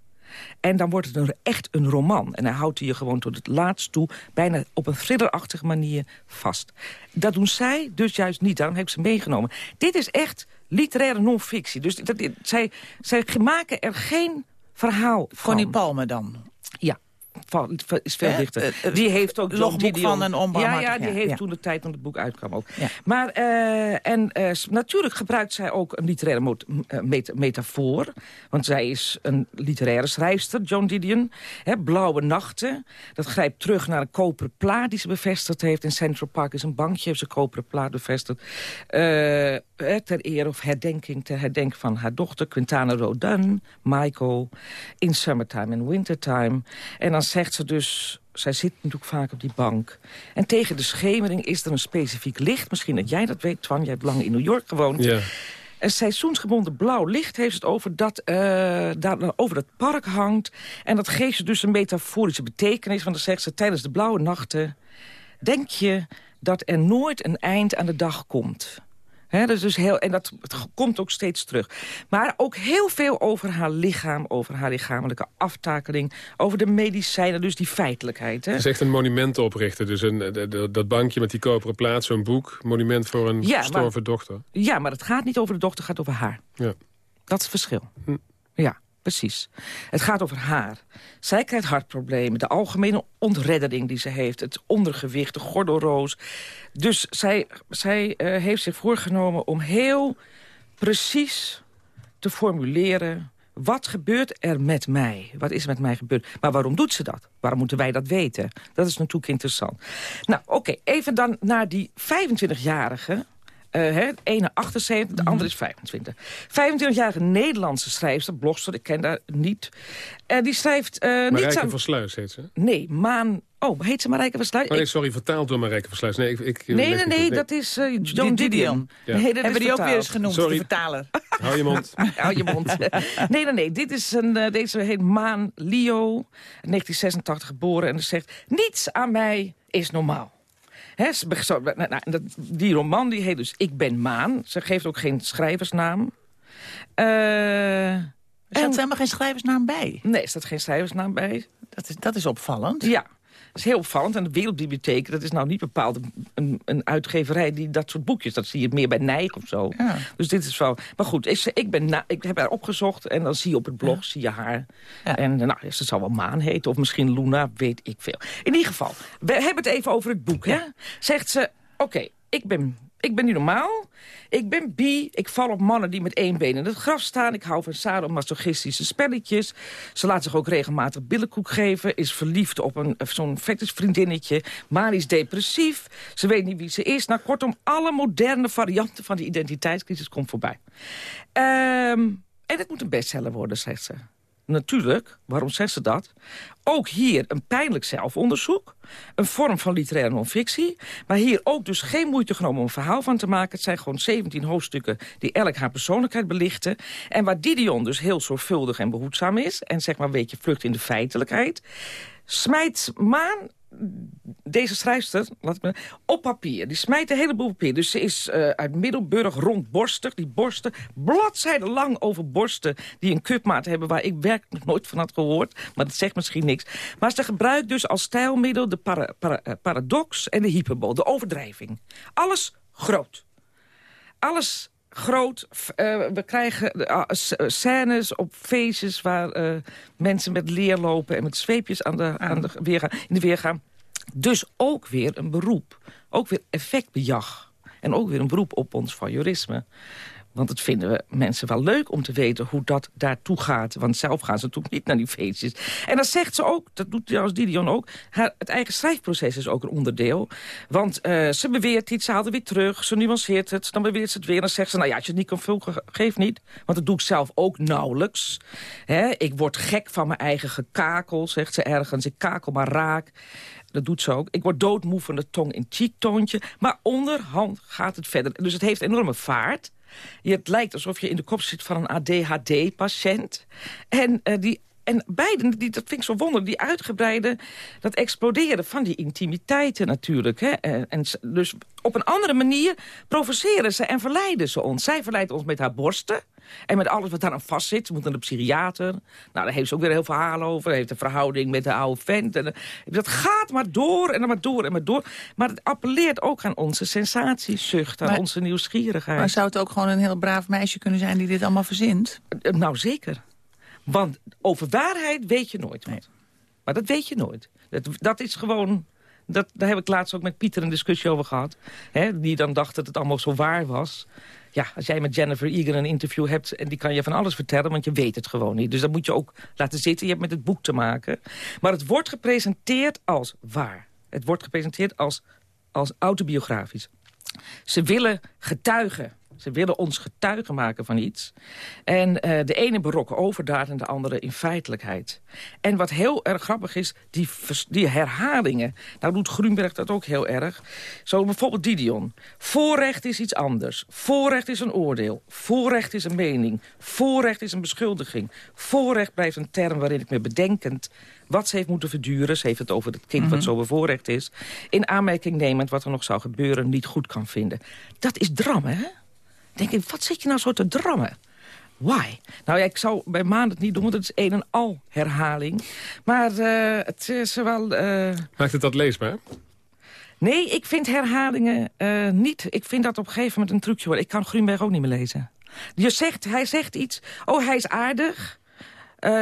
Speaker 12: En dan wordt het een, echt een roman. En hij houdt je gewoon tot het laatst toe... bijna op een thrillerachtige manier vast. Dat doen zij dus juist niet. Daarom heb ik ze meegenomen. Dit is echt literaire non-fictie. Dus dat, zij, zij maken er geen verhaal van.
Speaker 7: Connie Palme dan?
Speaker 12: Ja. Van, is veel
Speaker 7: Eh,
Speaker 12: dichter.
Speaker 7: eh, eh,
Speaker 12: die heeft ook John Didion.
Speaker 7: van een onbarmhartig,
Speaker 12: Ja, ja, die heeft
Speaker 7: ja.
Speaker 12: toen de tijd toen het boek uitkwam ook.
Speaker 7: Ja.
Speaker 12: Maar, en natuurlijk gebruikt zij ook een literaire mot- metafoor. Want zij is een literaire schrijfster, Joan Didion. Blauwe Nachten. Dat grijpt terug naar een koperen plaat die ze bevestigd heeft. In Central Park is een bankje, heeft ze koperen plaat bevestigd. Eh, ter eer of herdenking, ter herdenking van haar dochter Quintana Rodin, Michael, in Summertime en Wintertime. En dan zegt ze dus, zij zit natuurlijk vaak op die bank. En tegen de schemering is er een specifiek licht. Misschien dat jij dat weet, Twan, jij hebt lang in New York gewoond.
Speaker 8: Ja.
Speaker 12: Een seizoensgebonden blauw licht heeft het over dat eh, daar over het park hangt. En dat geeft ze dus een metaforische betekenis. Want dan zegt ze, tijdens de blauwe nachten... denk je dat er nooit een eind aan de dag komt. Dat is dus heel, en dat het komt ook steeds terug. Maar ook heel veel over haar lichaam, over haar lichamelijke aftakeling... over de medicijnen, dus die feitelijkheid. Hè.
Speaker 8: Het is echt een monument oprichten. Dus een, dat bankje met die koperen plaat, zo'n boek. Monument voor een
Speaker 12: Ja,
Speaker 8: gestorven
Speaker 12: maar-
Speaker 8: dochter.
Speaker 12: Ja, maar het gaat niet over de dochter, het gaat over haar.
Speaker 8: Ja.
Speaker 12: Dat is het verschil.
Speaker 8: Hm.
Speaker 12: Ja, precies. Het gaat over haar. Zij krijgt hartproblemen, de algemene ontreddering die ze heeft... het ondergewicht, de gordelroos. Dus zij, zij eh, heeft zich voorgenomen om heel precies te formuleren... wat gebeurt er met mij? Wat is er met mij gebeurd? Maar waarom doet ze dat? Waarom moeten wij dat weten? Dat is natuurlijk interessant. Nou, oké, even dan naar die 25-jarige... Eh, hè, de ene 78, de andere is 25. 25-jarige Nederlandse schrijfster, blogster, ik ken haar niet. Eh, die schrijft eh niets
Speaker 8: Marijke
Speaker 12: aan...
Speaker 8: van Sluis heet ze.
Speaker 12: Nee, Maan... Oh, heet ze Marijke van Sluis?
Speaker 8: Oh, nee, sorry, vertaald door Marijke van Sluis. Nee, ik, ik,
Speaker 12: Nee, nee,
Speaker 8: het
Speaker 12: dat is eh, John
Speaker 7: Didion.
Speaker 12: Didion.
Speaker 8: Ja.
Speaker 12: Nee, dat
Speaker 7: Hebben
Speaker 12: is
Speaker 7: die ook weer eens genoemd,
Speaker 8: Sorry.
Speaker 7: de vertaler?
Speaker 8: Hou je mond.
Speaker 12: Hou je mond. nee, nee, nee. Dit is een, eh, deze heet Maan Leo, 1986 geboren. En ze zegt, niets aan mij is normaal. Zo, nou, nou, dat- die roman die heet dus Ik ben Maan. Ze geeft ook geen schrijversnaam. Eh,
Speaker 7: Er
Speaker 12: en-
Speaker 7: staat helemaal geen schrijversnaam bij.
Speaker 12: nee, er staat geen schrijversnaam bij.
Speaker 7: Dat is, dat is opvallend.
Speaker 12: Ja, dat is heel opvallend. En de Wereldbibliotheek, dat is nou niet bepaald een, een uitgeverij die dat soort boekjes... dat zie je meer bij Nijg of zo.
Speaker 7: Ja.
Speaker 12: Dus dit is wel... Maar goed, ik, ik, ben na, ik heb haar opgezocht en dan zie je op het blog zie je haar.
Speaker 7: Ja.
Speaker 12: En nou, ze zal wel Maan heten of misschien Luna, weet ik veel. In ieder geval, we hebben het even over het boek. Hè? Zegt ze, oké, ik ben... Ik ben niet normaal. Ik ben bi. Ik val op mannen die met één been in het graf staan. Ik hou van sadomasochistische spelletjes. Ze laat zich ook regelmatig billenkoek geven. Is verliefd op een of zo'n fetishvriendinnetje. Manisch depressief. Ze weet niet wie ze is. Nou, kortom, alle moderne varianten van die identiteitscrisis komt voorbij. Ehm, en het moet een bestseller worden, zegt ze. Natuurlijk, waarom zegt ze dat? Ook hier een pijnlijk zelfonderzoek. Een vorm van literaire non-fictie. Maar hier ook dus geen moeite genomen om een verhaal van te maken. Het zijn gewoon 17 hoofdstukken die elk haar persoonlijkheid belichten. En waar Didion dus heel zorgvuldig en behoedzaam is. En zeg maar een beetje vlucht in de feitelijkheid. Smijt Maan deze schrijfster laat op papier. Die smijt een heleboel papier. Dus ze is eh, uit Middelburg rondborstig. Die borsten, bladzijden lang over borsten... die een cupmaat hebben waar ik werkelijk nooit van had gehoord. Maar dat zegt misschien niks. Maar ze gebruikt dus als stijlmiddel de eh, paradox en de hyperbol. De overdrijving. Alles groot. Alles groot. Eh, we krijgen uh, scènes op feestjes waar eh, mensen met leer lopen... en met zweepjes aan de, aan de weer gaan, in de weer gaan. Dus ook weer een beroep. Ook weer effectbejag. En ook weer een beroep op ons voyeurisme. Want het vinden we mensen wel leuk om te weten hoe dat daartoe gaat. Want zelf gaan ze natuurlijk niet naar die feestjes. En dan zegt ze ook, dat doet trouwens Didion ook... Haar, het eigen schrijfproces is ook een onderdeel. Want uh, ze beweert iets, ze haalt het weer terug. Ze nuanceert het, dan beweert ze het weer. En dan zegt ze, nou ja, als je het niet kan vullen, geef niet. Want dat doe ik zelf ook nauwelijks. Hè? Ik word gek van mijn eigen gekakel, zegt ze ergens. Ik kakel maar raak. Dat doet ze ook. Ik word doodmoe van de tong in cheektoontje. Maar onderhand gaat het verder. Dus het heeft enorme vaart. Je, het lijkt alsof je in de kop zit van een ADHD-patiënt. En uh, die en beiden, die, dat vind ik zo wonderlijk, die uitgebreide... dat exploderen van die intimiteiten natuurlijk. Hè? En, en dus op een andere manier provoceren ze en verleiden ze ons. Zij verleidt ons met haar borsten. En met alles wat daar aan vast zit. Ze moet naar de psychiater. Nou, daar heeft ze ook weer heel veel verhalen over. Heeft een verhouding met de oude vent. En, dat gaat maar door en dan maar door en maar door. Maar het appelleert ook aan onze sensatiezucht. Aan
Speaker 7: maar,
Speaker 12: onze nieuwsgierigheid.
Speaker 7: Maar zou het ook gewoon een heel braaf meisje kunnen zijn... die dit allemaal verzint?
Speaker 12: Nou, zeker. Want over waarheid weet je nooit wat. Maar dat weet je nooit. Dat, dat is gewoon... Dat, daar heb ik laatst ook met Pieter een discussie over gehad. Hè, die dan dacht dat het allemaal zo waar was. Ja, als jij met Jennifer Egan een interview hebt... en die kan je van alles vertellen, want je weet het gewoon niet. Dus dat moet je ook laten zitten. Je hebt met het boek te maken. Maar het wordt gepresenteerd als waar. Het wordt gepresenteerd als, als autobiografisch. Ze willen getuigen ze willen ons getuigen maken van iets. En uh, de ene berokken overdaad en de andere in feitelijkheid. En wat heel erg grappig is, die, die herhalingen. Nou doet Grunberg dat ook heel erg. Zo bijvoorbeeld Didion. Voorrecht is iets anders. Voorrecht is een oordeel. Voorrecht is een mening. Voorrecht is een beschuldiging. Voorrecht blijft een term waarin ik me bedenkend wat ze heeft moeten verduren. Ze heeft het over het kind wat mhm. zo bevoorrecht is. In aanmerking nemend wat er nog zou gebeuren niet goed kan vinden. Dat is dram, hè? Denk ik, wat zit je nou zo te drammen? Why? Nou ja, ik zou bij maand het niet doen, want het is een en al herhaling. Maar uh, het is wel... Uh...
Speaker 8: Maakt het dat leesbaar?
Speaker 12: Nee, ik vind herhalingen uh, niet. Ik vind dat op een gegeven moment een trucje worden. Ik kan Grunberg ook niet meer lezen. Je zegt, hij zegt iets. Oh, hij is aardig.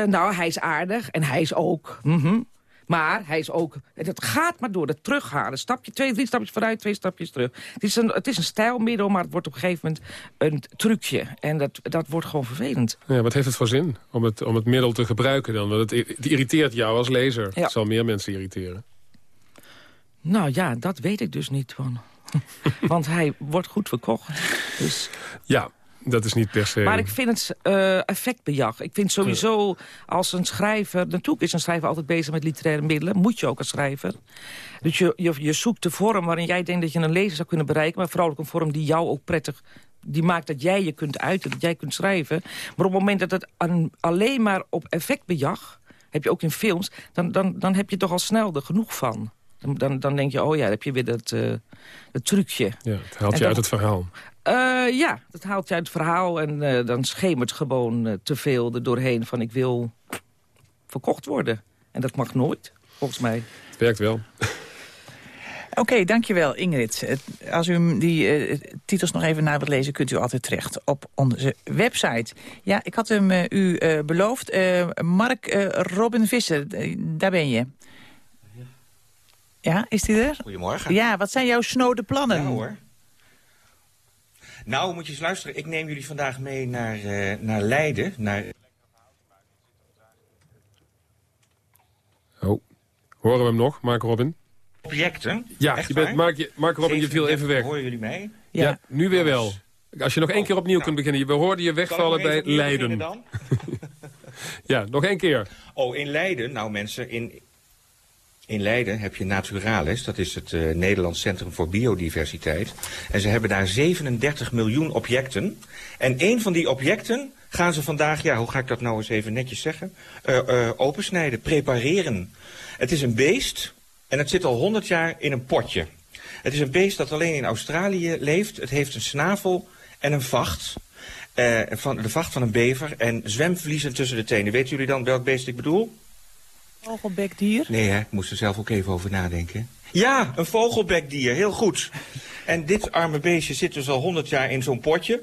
Speaker 12: nou, hij is aardig. En hij is ook. Mm maar hij is ook... Het gaat maar door, het terughalen. Stapje twee, drie stapjes vooruit, twee stapjes terug. Het is een, het is een stijlmiddel, maar het wordt op een gegeven moment een trucje. En dat, dat wordt gewoon vervelend.
Speaker 8: Ja, wat heeft het voor zin om het, om het middel te gebruiken dan? Want het, het irriteert jou als lezer. Het zal meer mensen irriteren.
Speaker 12: Nou ja, dat weet ik dus niet van. Want hij wordt goed verkocht. Dus...
Speaker 8: Ja, dat is niet per se...
Speaker 12: Maar ik vind het uh, effectbejag. Ik vind sowieso als een schrijver... Natuurlijk is een schrijver altijd bezig met literaire middelen. Moet je ook als schrijver. Dus je, je, je zoekt de vorm waarin jij denkt dat je een lezer zou kunnen bereiken. Maar vooral ook een vorm die jou ook prettig die maakt dat jij je kunt uiten, dat jij kunt schrijven. Maar op het moment dat het alleen maar op effectbejag... heb je ook in films, dan, dan, dan heb je toch al snel er genoeg van. Dan, dan, dan denk je, oh ja, dan heb je weer dat, uh, dat trucje.
Speaker 8: Ja, het haalt je uit het verhaal.
Speaker 12: Uh, ja, dat haalt je uit het verhaal en uh, dan schemert gewoon uh, te veel er doorheen van ik wil verkocht worden. En dat mag nooit, volgens mij.
Speaker 8: Het werkt wel.
Speaker 7: Oké, okay, dankjewel Ingrid. Als u die titels nog even na wilt lezen... kunt u altijd terecht op onze website. Ja, ik had hem u beloofd. Mark Robin Visser, daar ben je. Ja, is die er?
Speaker 13: Goedemorgen.
Speaker 7: Ja, wat zijn jouw snode plannen?
Speaker 13: Ja hoor. Nou, moet je eens luisteren. Ik neem jullie vandaag mee naar, uh, naar Leiden. Naar...
Speaker 8: Oh, horen we hem nog, Mark Robin?
Speaker 13: Objecten?
Speaker 8: Ja, je bent, Mark, Mark Robin, je viel even weg.
Speaker 13: Horen jullie mij?
Speaker 8: Ja, nu weer wel. Als je nog één keer opnieuw kunt beginnen. We hoorden je wegvallen bij Leiden. Dan? ja, nog één keer.
Speaker 13: Oh, in Leiden. Nou mensen, in, in Leiden heb je Naturalis, dat is het uh, Nederlands Centrum voor Biodiversiteit. En ze hebben daar 37 miljoen objecten. En een van die objecten gaan ze vandaag, ja, hoe ga ik dat nou eens even netjes zeggen, uh, uh, opensnijden, prepareren. Het is een beest en het zit al 100 jaar in een potje. Het is een beest dat alleen in Australië leeft. Het heeft een snavel en een vacht. van, de vacht van een bever en zwemvliezen tussen de tenen. Weten jullie dan welk beest ik bedoel?
Speaker 7: Vogelbekdier?
Speaker 13: Nee, hè? ik moest er zelf ook even over nadenken. Ja, een vogelbekdier, heel goed. En dit arme beestje zit dus al 100 jaar in zo'n potje.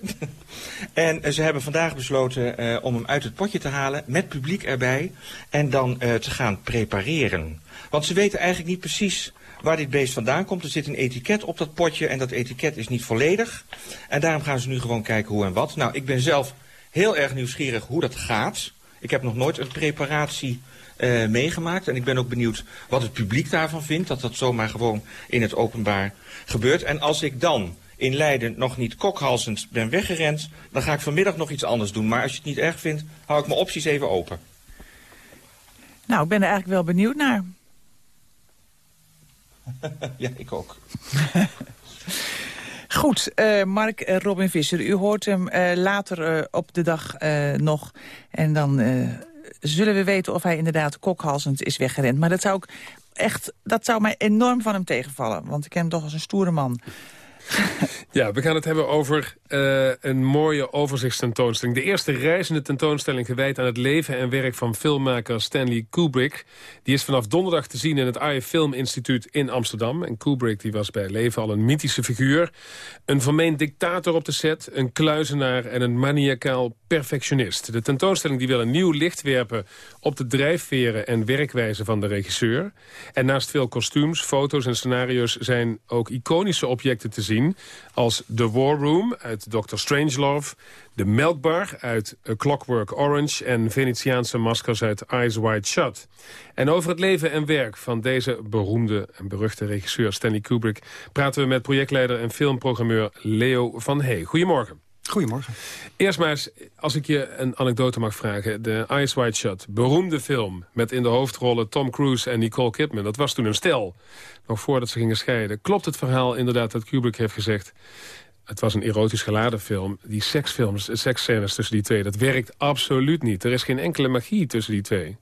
Speaker 13: en ze hebben vandaag besloten uh, om hem uit het potje te halen, met publiek erbij, en dan uh, te gaan prepareren. Want ze weten eigenlijk niet precies waar dit beest vandaan komt. Er zit een etiket op dat potje en dat etiket is niet volledig. En daarom gaan ze nu gewoon kijken hoe en wat. Nou, ik ben zelf heel erg nieuwsgierig hoe dat gaat. Ik heb nog nooit een preparatie uh, meegemaakt. En ik ben ook benieuwd wat het publiek daarvan vindt. Dat dat zomaar gewoon in het openbaar gebeurt. En als ik dan in Leiden nog niet kokhalsend ben weggerend... dan ga ik vanmiddag nog iets anders doen. Maar als je het niet erg vindt, hou ik mijn opties even open.
Speaker 7: Nou, ik ben er eigenlijk wel benieuwd naar.
Speaker 13: ja, ik ook.
Speaker 7: Goed, uh, Mark uh, Robin Visser, u hoort hem uh, later op de dag nog. En dan zullen we weten of hij inderdaad kokhalzend is weggerend. Maar dat zou, ik echt, dat zou mij enorm van hem tegenvallen. Want ik ken hem toch als een stoere man.
Speaker 8: Ja, we gaan het hebben over uh, een mooie overzichtstentoonstelling. De eerste reizende tentoonstelling gewijd aan het leven en werk van filmmaker Stanley Kubrick. Die is vanaf donderdag te zien in het AI Film Instituut in Amsterdam. En Kubrick die was bij leven al een mythische figuur. Een vermeend dictator op de set, een kluizenaar en een maniacaal perfectionist. De tentoonstelling die wil een nieuw licht werpen op de drijfveren en werkwijze van de regisseur. En naast veel kostuums, foto's en scenario's zijn ook iconische objecten te zien... als The War Room uit Dr. Strangelove... de Melkbar uit A Clockwork Orange... en Venetiaanse maskers uit Eyes Wide Shut. En over het leven en werk van deze beroemde en beruchte regisseur Stanley Kubrick... praten we met projectleider en filmprogrammeur Leo van Hey. Goedemorgen.
Speaker 14: Goedemorgen.
Speaker 8: Eerst maar eens, als ik je een anekdote mag vragen. De Eyes Wide Shut, beroemde film... met in de hoofdrollen Tom Cruise en Nicole Kidman. Dat was toen een stel, nog voordat ze gingen scheiden. Klopt het verhaal inderdaad dat Kubrick heeft gezegd... het was een erotisch geladen film. Die seksfilms, seksscènes tussen die twee, dat werkt absoluut niet. Er is geen enkele magie tussen die twee.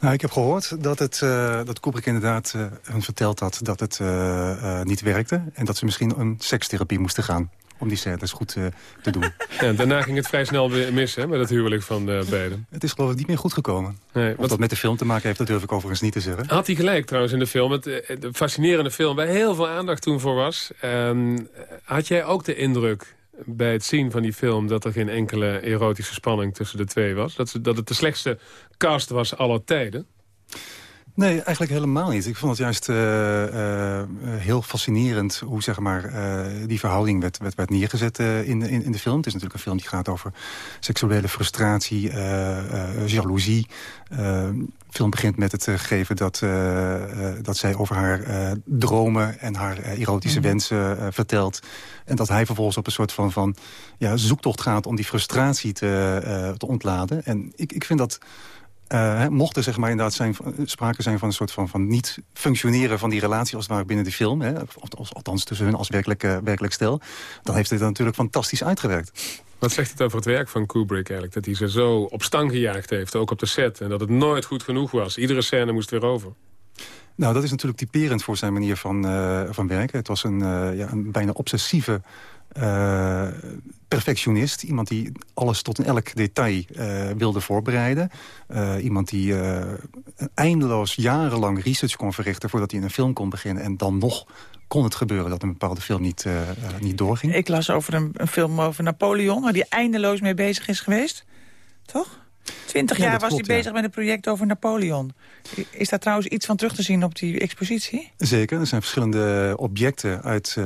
Speaker 14: Nou, ik heb gehoord dat, het, uh, dat Kubrick inderdaad uh, hun verteld had dat het uh, niet werkte. En dat ze misschien een sekstherapie moesten gaan om die scènes goed uh, te doen.
Speaker 8: Ja, daarna ging het vrij snel weer mis hè, met het huwelijk van uh, beiden.
Speaker 14: Het is geloof ik niet meer goed gekomen. Nee, wat dat met de film te maken heeft, dat durf ik overigens niet te zeggen.
Speaker 8: Had hij gelijk trouwens in de film. Het, eh, de fascinerende film waar heel veel aandacht toen voor was. Um, had jij ook de indruk bij het zien van die film... dat er geen enkele erotische spanning tussen de twee was? Dat, ze, dat het de slechtste cast was aller tijden?
Speaker 14: Nee, eigenlijk helemaal niet. Ik vond het juist uh, uh, heel fascinerend hoe zeg maar, uh, die verhouding werd, werd, werd neergezet in, in, in de film. Het is natuurlijk een film die gaat over seksuele frustratie, jaloezie. de film begint met het gegeven dat, dat zij over haar dromen en haar erotische mm wensen vertelt. En dat hij vervolgens op een soort van, van ja, zoektocht gaat om die frustratie te, te ontladen. En ik, ik vind dat uh, mocht er zeg maar, inderdaad zijn, sprake zijn van een soort van, van niet functioneren van die relatie als het ware binnen de film, hè, of, althans tussen hun als werkelijk, uh, werkelijk stel, dan heeft het natuurlijk fantastisch uitgewerkt.
Speaker 8: Wat zegt het over het werk van Kubrick eigenlijk? Dat hij ze zo op stang gejaagd heeft, ook op de set. En dat het nooit goed genoeg was. Iedere scène moest weer over.
Speaker 14: Nou, dat is natuurlijk typerend voor zijn manier van, uh, van werken. Het was een, ja, een bijna obsessieve uh, perfectionist. Iemand die alles tot in elk detail uh, wilde voorbereiden. Uh, iemand die eindeloos jarenlang research kon verrichten... voordat hij in een film kon beginnen. En dan nog kon het gebeuren dat een bepaalde film niet, niet doorging.
Speaker 7: Ik las over een, een, film over Napoleon... waar hij eindeloos mee bezig is geweest. Toch? Twintig jaar was hij bezig met een project over Napoleon. Is daar trouwens iets van terug te zien op die expositie?
Speaker 14: Zeker. Er zijn verschillende objecten uit uh,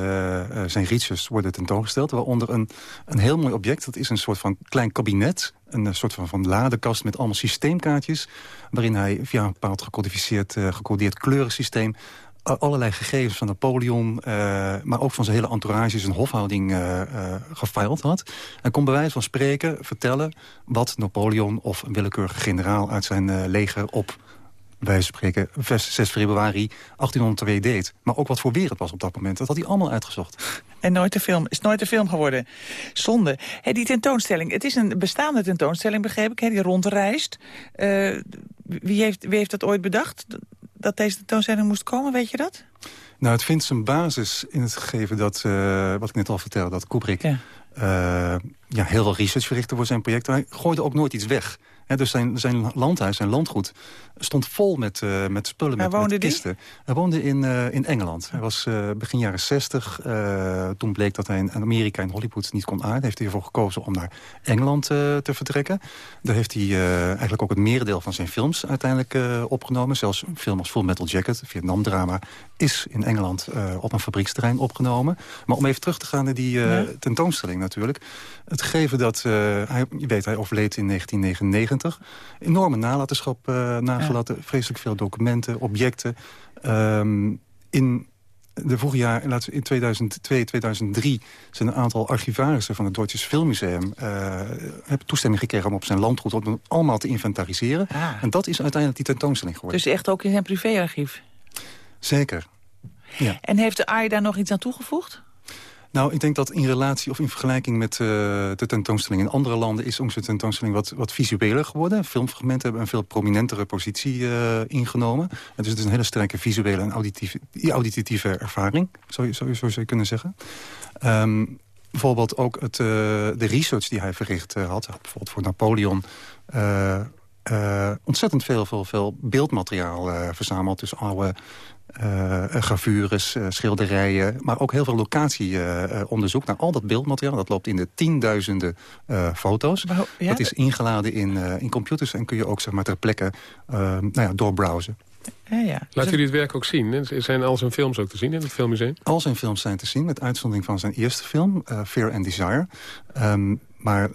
Speaker 14: zijn research worden tentoongesteld. Waaronder een, een heel mooi object. Dat is een soort van klein kabinet. Een soort van, van ladekast met allemaal systeemkaartjes. Waarin hij via een bepaald gecodificeerd, uh, gecodeerd kleurensysteem allerlei gegevens van Napoleon... Uh, maar ook van zijn hele entourage, zijn hofhouding uh, uh, had. En kon bij wijze van spreken vertellen wat Napoleon... of een willekeurige generaal uit zijn leger op wij spreken 6 februari 1802 deed. Maar ook wat voor weer het was op dat moment. Dat had hij allemaal uitgezocht.
Speaker 7: En nooit de film, is nooit een film geworden. Zonde. die tentoonstelling, het is een bestaande tentoonstelling, begreep ik, die rondreist. Wie, heeft, wie heeft dat ooit bedacht? Dat deze tentoonstelling moest komen, weet je dat?
Speaker 14: Nou, het vindt zijn basis in het gegeven dat, uh, wat ik net al vertelde, dat Kubrick ja. Uh, ja, heel veel research verrichtte voor zijn project. Hij gooide ook nooit iets weg dus zijn, zijn landhuis, zijn landgoed, stond vol met, uh, met spullen, met, met, kisten. Hij woonde in, uh, in Engeland. Hij was uh, begin jaren 60. toen bleek dat hij in Amerika en Hollywood niet kon aarden. Heeft hij ervoor gekozen om naar Engeland te vertrekken. Daar heeft hij eigenlijk ook het merendeel van zijn films uiteindelijk opgenomen. Zelfs een film als Full Metal Jacket, Vietnam-drama... is in Engeland op een fabrieksterrein opgenomen. Maar om even terug te gaan naar die tentoonstelling natuurlijk. Het gegeven dat, hij, je weet, hij overleed in 1999 Enorme nalatenschap uh, nagelaten. Vreselijk veel documenten, objecten. Um, in de vorige jaar, in 2002, 2003... zijn een aantal archivarissen van het Deutsches Filmmuseum... Uh, hebben toestemming gekregen om op zijn landgoed om allemaal te inventariseren. Ah. En dat is uiteindelijk die tentoonstelling geworden.
Speaker 7: Dus echt ook in zijn privéarchief?
Speaker 14: Zeker, ja.
Speaker 7: En heeft de AI daar nog iets aan toegevoegd?
Speaker 14: Nou, ik denk dat in relatie of in vergelijking met uh, de tentoonstelling in andere landen... is onze tentoonstelling wat, wat visueler geworden. Filmfragmenten hebben een veel prominentere positie uh, ingenomen. dus het is een hele sterke visuele en auditieve, auditieve ervaring, zou je, zou je, zou je kunnen zeggen. Um, bijvoorbeeld ook het, uh, de research die hij verricht had. Bijvoorbeeld voor Napoleon... ontzettend veel, veel, veel beeldmateriaal verzameld. Dus oude uh, gravures, uh, schilderijen... maar ook heel veel locatieonderzoek naar al dat beeldmateriaal. Dat loopt in de tienduizenden foto's. Dat is ingeladen in, in computers en kun je ook zeg maar, ter plekke nou ja, doorbrowsen.
Speaker 8: Ja, ja. Laat jullie het werk ook zien? Zijn al zijn films ook te zien in het filmmuseum?
Speaker 14: Al zijn films zijn te zien, met uitzondering van zijn eerste film, Fear and Desire. Um, maar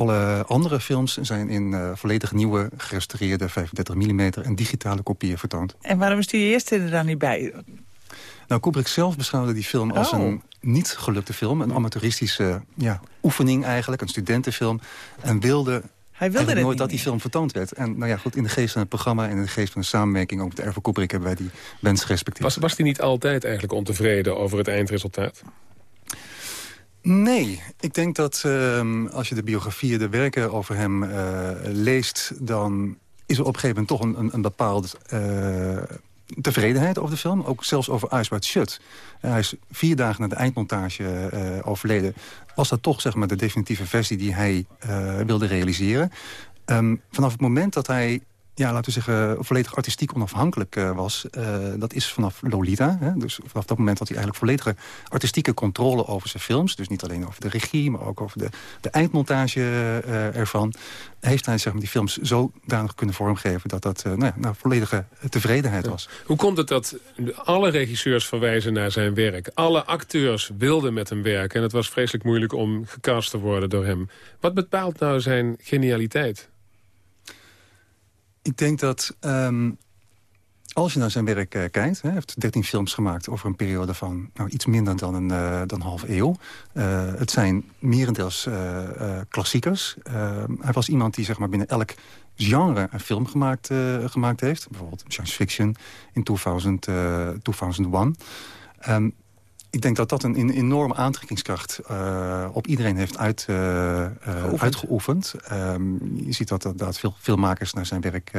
Speaker 14: alle andere films zijn in uh, volledig nieuwe, gerestaureerde 35 mm en digitale kopieën vertoond.
Speaker 7: En waarom is die eerste er dan niet bij?
Speaker 14: Nou, Kubrick zelf beschouwde die film als oh. een niet gelukte film. Een amateuristische ja, oefening eigenlijk, een studentenfilm. En wilde hij wilde nooit dat die film vertoond werd. En nou ja, goed, in de geest van het programma en in de geest van de samenwerking... ook met Ervo Kubrick hebben wij die wens gerespecteerd.
Speaker 8: Was, was hij niet altijd eigenlijk ontevreden over het eindresultaat?
Speaker 14: Nee, ik denk dat uh, als je de biografieën, de werken over hem uh, leest... dan is er op een gegeven moment toch een, een, een bepaald uh, tevredenheid over de film. Ook zelfs over Ice White Shut. hij is vier dagen na de eindmontage overleden. Was dat toch zeg maar, de definitieve versie die hij wilde realiseren. Um, vanaf het moment dat hij ja, laten we zeggen, volledig artistiek onafhankelijk uh, was. Uh, dat is vanaf Lolita. Hè? Dus vanaf dat moment had hij eigenlijk volledige artistieke controle over zijn films. Dus niet alleen over de regie, maar ook over de, de eindmontage uh, ervan. Heeft hij zeg maar, die films zodanig kunnen vormgeven dat dat nou ja, nou, volledige tevredenheid was.
Speaker 8: Hoe komt het dat alle regisseurs verwijzen naar zijn werk? Alle acteurs wilden met hem werken. En het was vreselijk moeilijk om gecast te worden door hem. Wat bepaalt nou zijn genialiteit?
Speaker 14: Ik denk dat um, als je naar zijn werk uh, kijkt... hij heeft 13 films gemaakt over een periode van nou, iets minder dan een uh, dan half eeuw. Uh, het zijn merendeels klassiekers. Ehm, hij was iemand die zeg maar, binnen elk genre een film gemaakt, gemaakt heeft. Bijvoorbeeld science fiction in 2000, 2001. Um, ik denk dat dat een, een enorme aantrekkingskracht uh, op iedereen heeft uit, uh, uitgeoefend. Um, je ziet dat, dat, veel, veel makers naar zijn werk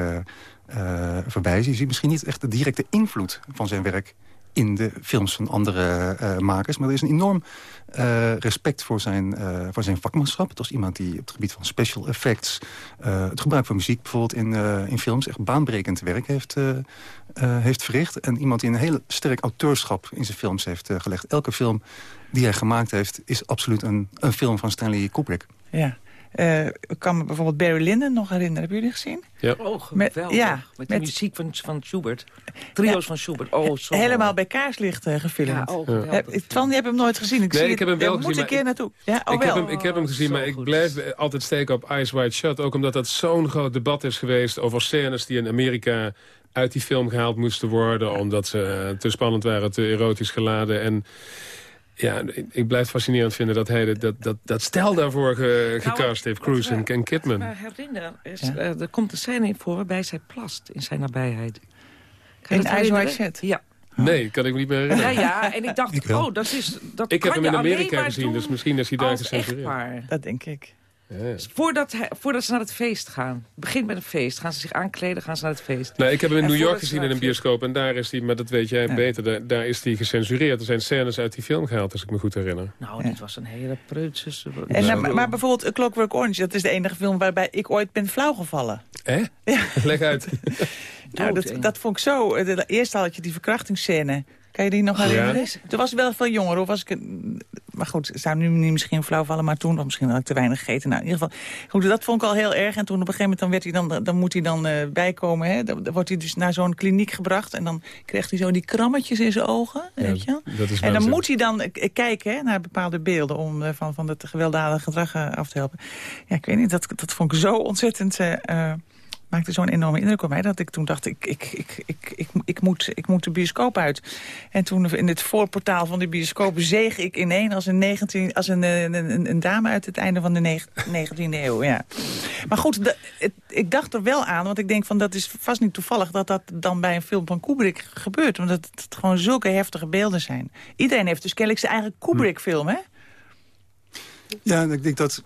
Speaker 14: verwijzen. Je ziet misschien niet echt de directe invloed van zijn werk in de films van andere uh, makers. Maar er is een enorm uh, respect voor zijn, uh, voor zijn vakmanschap. Het was iemand die op het gebied van special effects... het gebruik van muziek bijvoorbeeld in, in films... echt baanbrekend werk heeft, heeft verricht. En iemand die een heel sterk auteurschap in zijn films heeft gelegd. Elke film die hij gemaakt heeft... is absoluut een, een film van Stanley Kubrick.
Speaker 7: Ja. Uh, ik kan me bijvoorbeeld Barry Lyndon nog herinneren. Hebben jullie gezien?
Speaker 12: Ja. Oh, met, ja, met de muziek van, van Schubert. Trio's van Schubert. Oh, zo
Speaker 7: Helemaal bij kaarslicht uh, gefilmd. Ja, oh. Twan, je hebt hem nooit gezien. Ik
Speaker 8: nee,
Speaker 7: zie
Speaker 8: ik heb hem wel gezien.
Speaker 7: moet een keer naartoe. Ja, oh,
Speaker 8: ik,
Speaker 7: wel.
Speaker 8: Heb hem, ik heb hem gezien, oh, maar ik blijf altijd steken op Eyes Wide Shut. Ook omdat dat zo'n groot debat is geweest over scènes die in Amerika uit die film gehaald moesten worden... omdat ze eh, te spannend waren, te erotisch geladen. En ja, ik blijf fascinerend vinden dat hij dat, dat, dat stel daarvoor ge, nou, gecast heeft. Cruise en Ken Kidman.
Speaker 12: Wat me herinner is, uh, er komt een scène in voor waarbij zij plast in zijn nabijheid.
Speaker 7: Kan in White Shit?
Speaker 12: Ja.
Speaker 8: Nee, kan ik me niet meer herinneren.
Speaker 12: Ja, ja en ik dacht, ik oh, dat is... Dat
Speaker 8: ik heb hem in Amerika gezien, dus misschien is hij daar gecensureerd.
Speaker 7: Dat denk ik.
Speaker 12: Dus voordat, voordat ze naar het feest gaan. Begint met een feest. Gaan ze zich aankleden, gaan ze naar het feest.
Speaker 8: Nee, ik heb hem in New York gezien in een bioscoop. En daar is hij, maar dat weet jij beter, daar, daar, is hij gecensureerd. Er zijn scènes uit die film gehaald, als ik me goed herinner.
Speaker 12: Nou, dit was een hele preutse...
Speaker 7: En, nou, maar, bijvoorbeeld A Clockwork Orange, dat is de enige film waarbij ik ooit ben flauwgevallen.
Speaker 8: Eh? Ja. Leg uit.
Speaker 7: nou, dat, dat vond ik zo. Eerst had je die verkrachtingsscène. Kan je die nog herinneren? Ja. Toen was ik wel veel jonger. Of was ik, maar goed, zou nu misschien flauw vallen, maar toen, of misschien had ik te weinig gegeten. Nou, in ieder geval, goed, dat vond ik al heel erg. En toen op een gegeven moment dan werd hij dan, dan moet hij dan uh, bijkomen. Hè? Dan, wordt hij dus naar zo'n kliniek gebracht. En dan krijgt hij zo die krammetjes in zijn ogen. weet je?
Speaker 8: Dat is
Speaker 7: en dan moet hij dan kijken hè, naar bepaalde beelden om uh, van, van het gewelddadige gedrag uh, af te helpen. Ja, ik weet niet, dat, dat vond ik zo ontzettend maakte zo'n enorme indruk op mij... dat ik toen dacht, ik, ik, ik, ik, ik, ik, moet, ik moet de bioscoop uit. En toen in het voorportaal van de bioscoop zeeg ik ineen... als een, 19, als een, een, een, een dame uit het einde van de 19e eeuw. Ja. Maar goed, ik dacht er wel aan, want ik denk van dat is vast niet toevallig... dat dat dan bij een film van Kubrick gebeurt. Omdat het gewoon zulke heftige beelden zijn. Iedereen heeft dus kennelijk zijn eigen Kubrick-film, hè?
Speaker 14: Ja, ik denk dat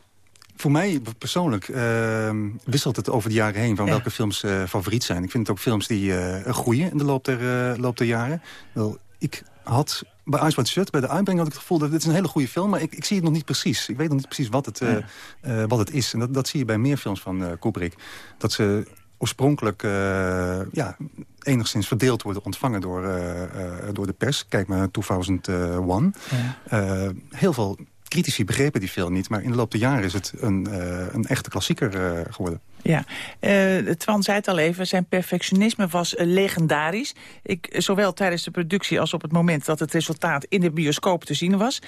Speaker 14: voor mij persoonlijk uh, wisselt het over de jaren heen... van welke films uh, favoriet zijn. Ik vind het ook films die uh, groeien in de loop der, uh, loop der jaren. Wel, ik had bij Ice White Shut, bij de uitbreng had ik het gevoel... dat dit is een hele goede film, maar ik, ik zie het nog niet precies. Ik weet nog niet precies wat het, ja. wat het is. En dat, dat zie je bij meer films van Kubrick. Dat ze oorspronkelijk ja, enigszins verdeeld worden ontvangen door, door de pers. Kijk maar 2001. Ja. heel veel critici begrepen die film niet. Maar in de loop der jaren is het een, uh, een echte klassieker uh, geworden.
Speaker 7: Ja, uh, Twan zei het al even, zijn perfectionisme was legendarisch. Ik, zowel tijdens de productie als op het moment dat het resultaat in de bioscoop te zien was.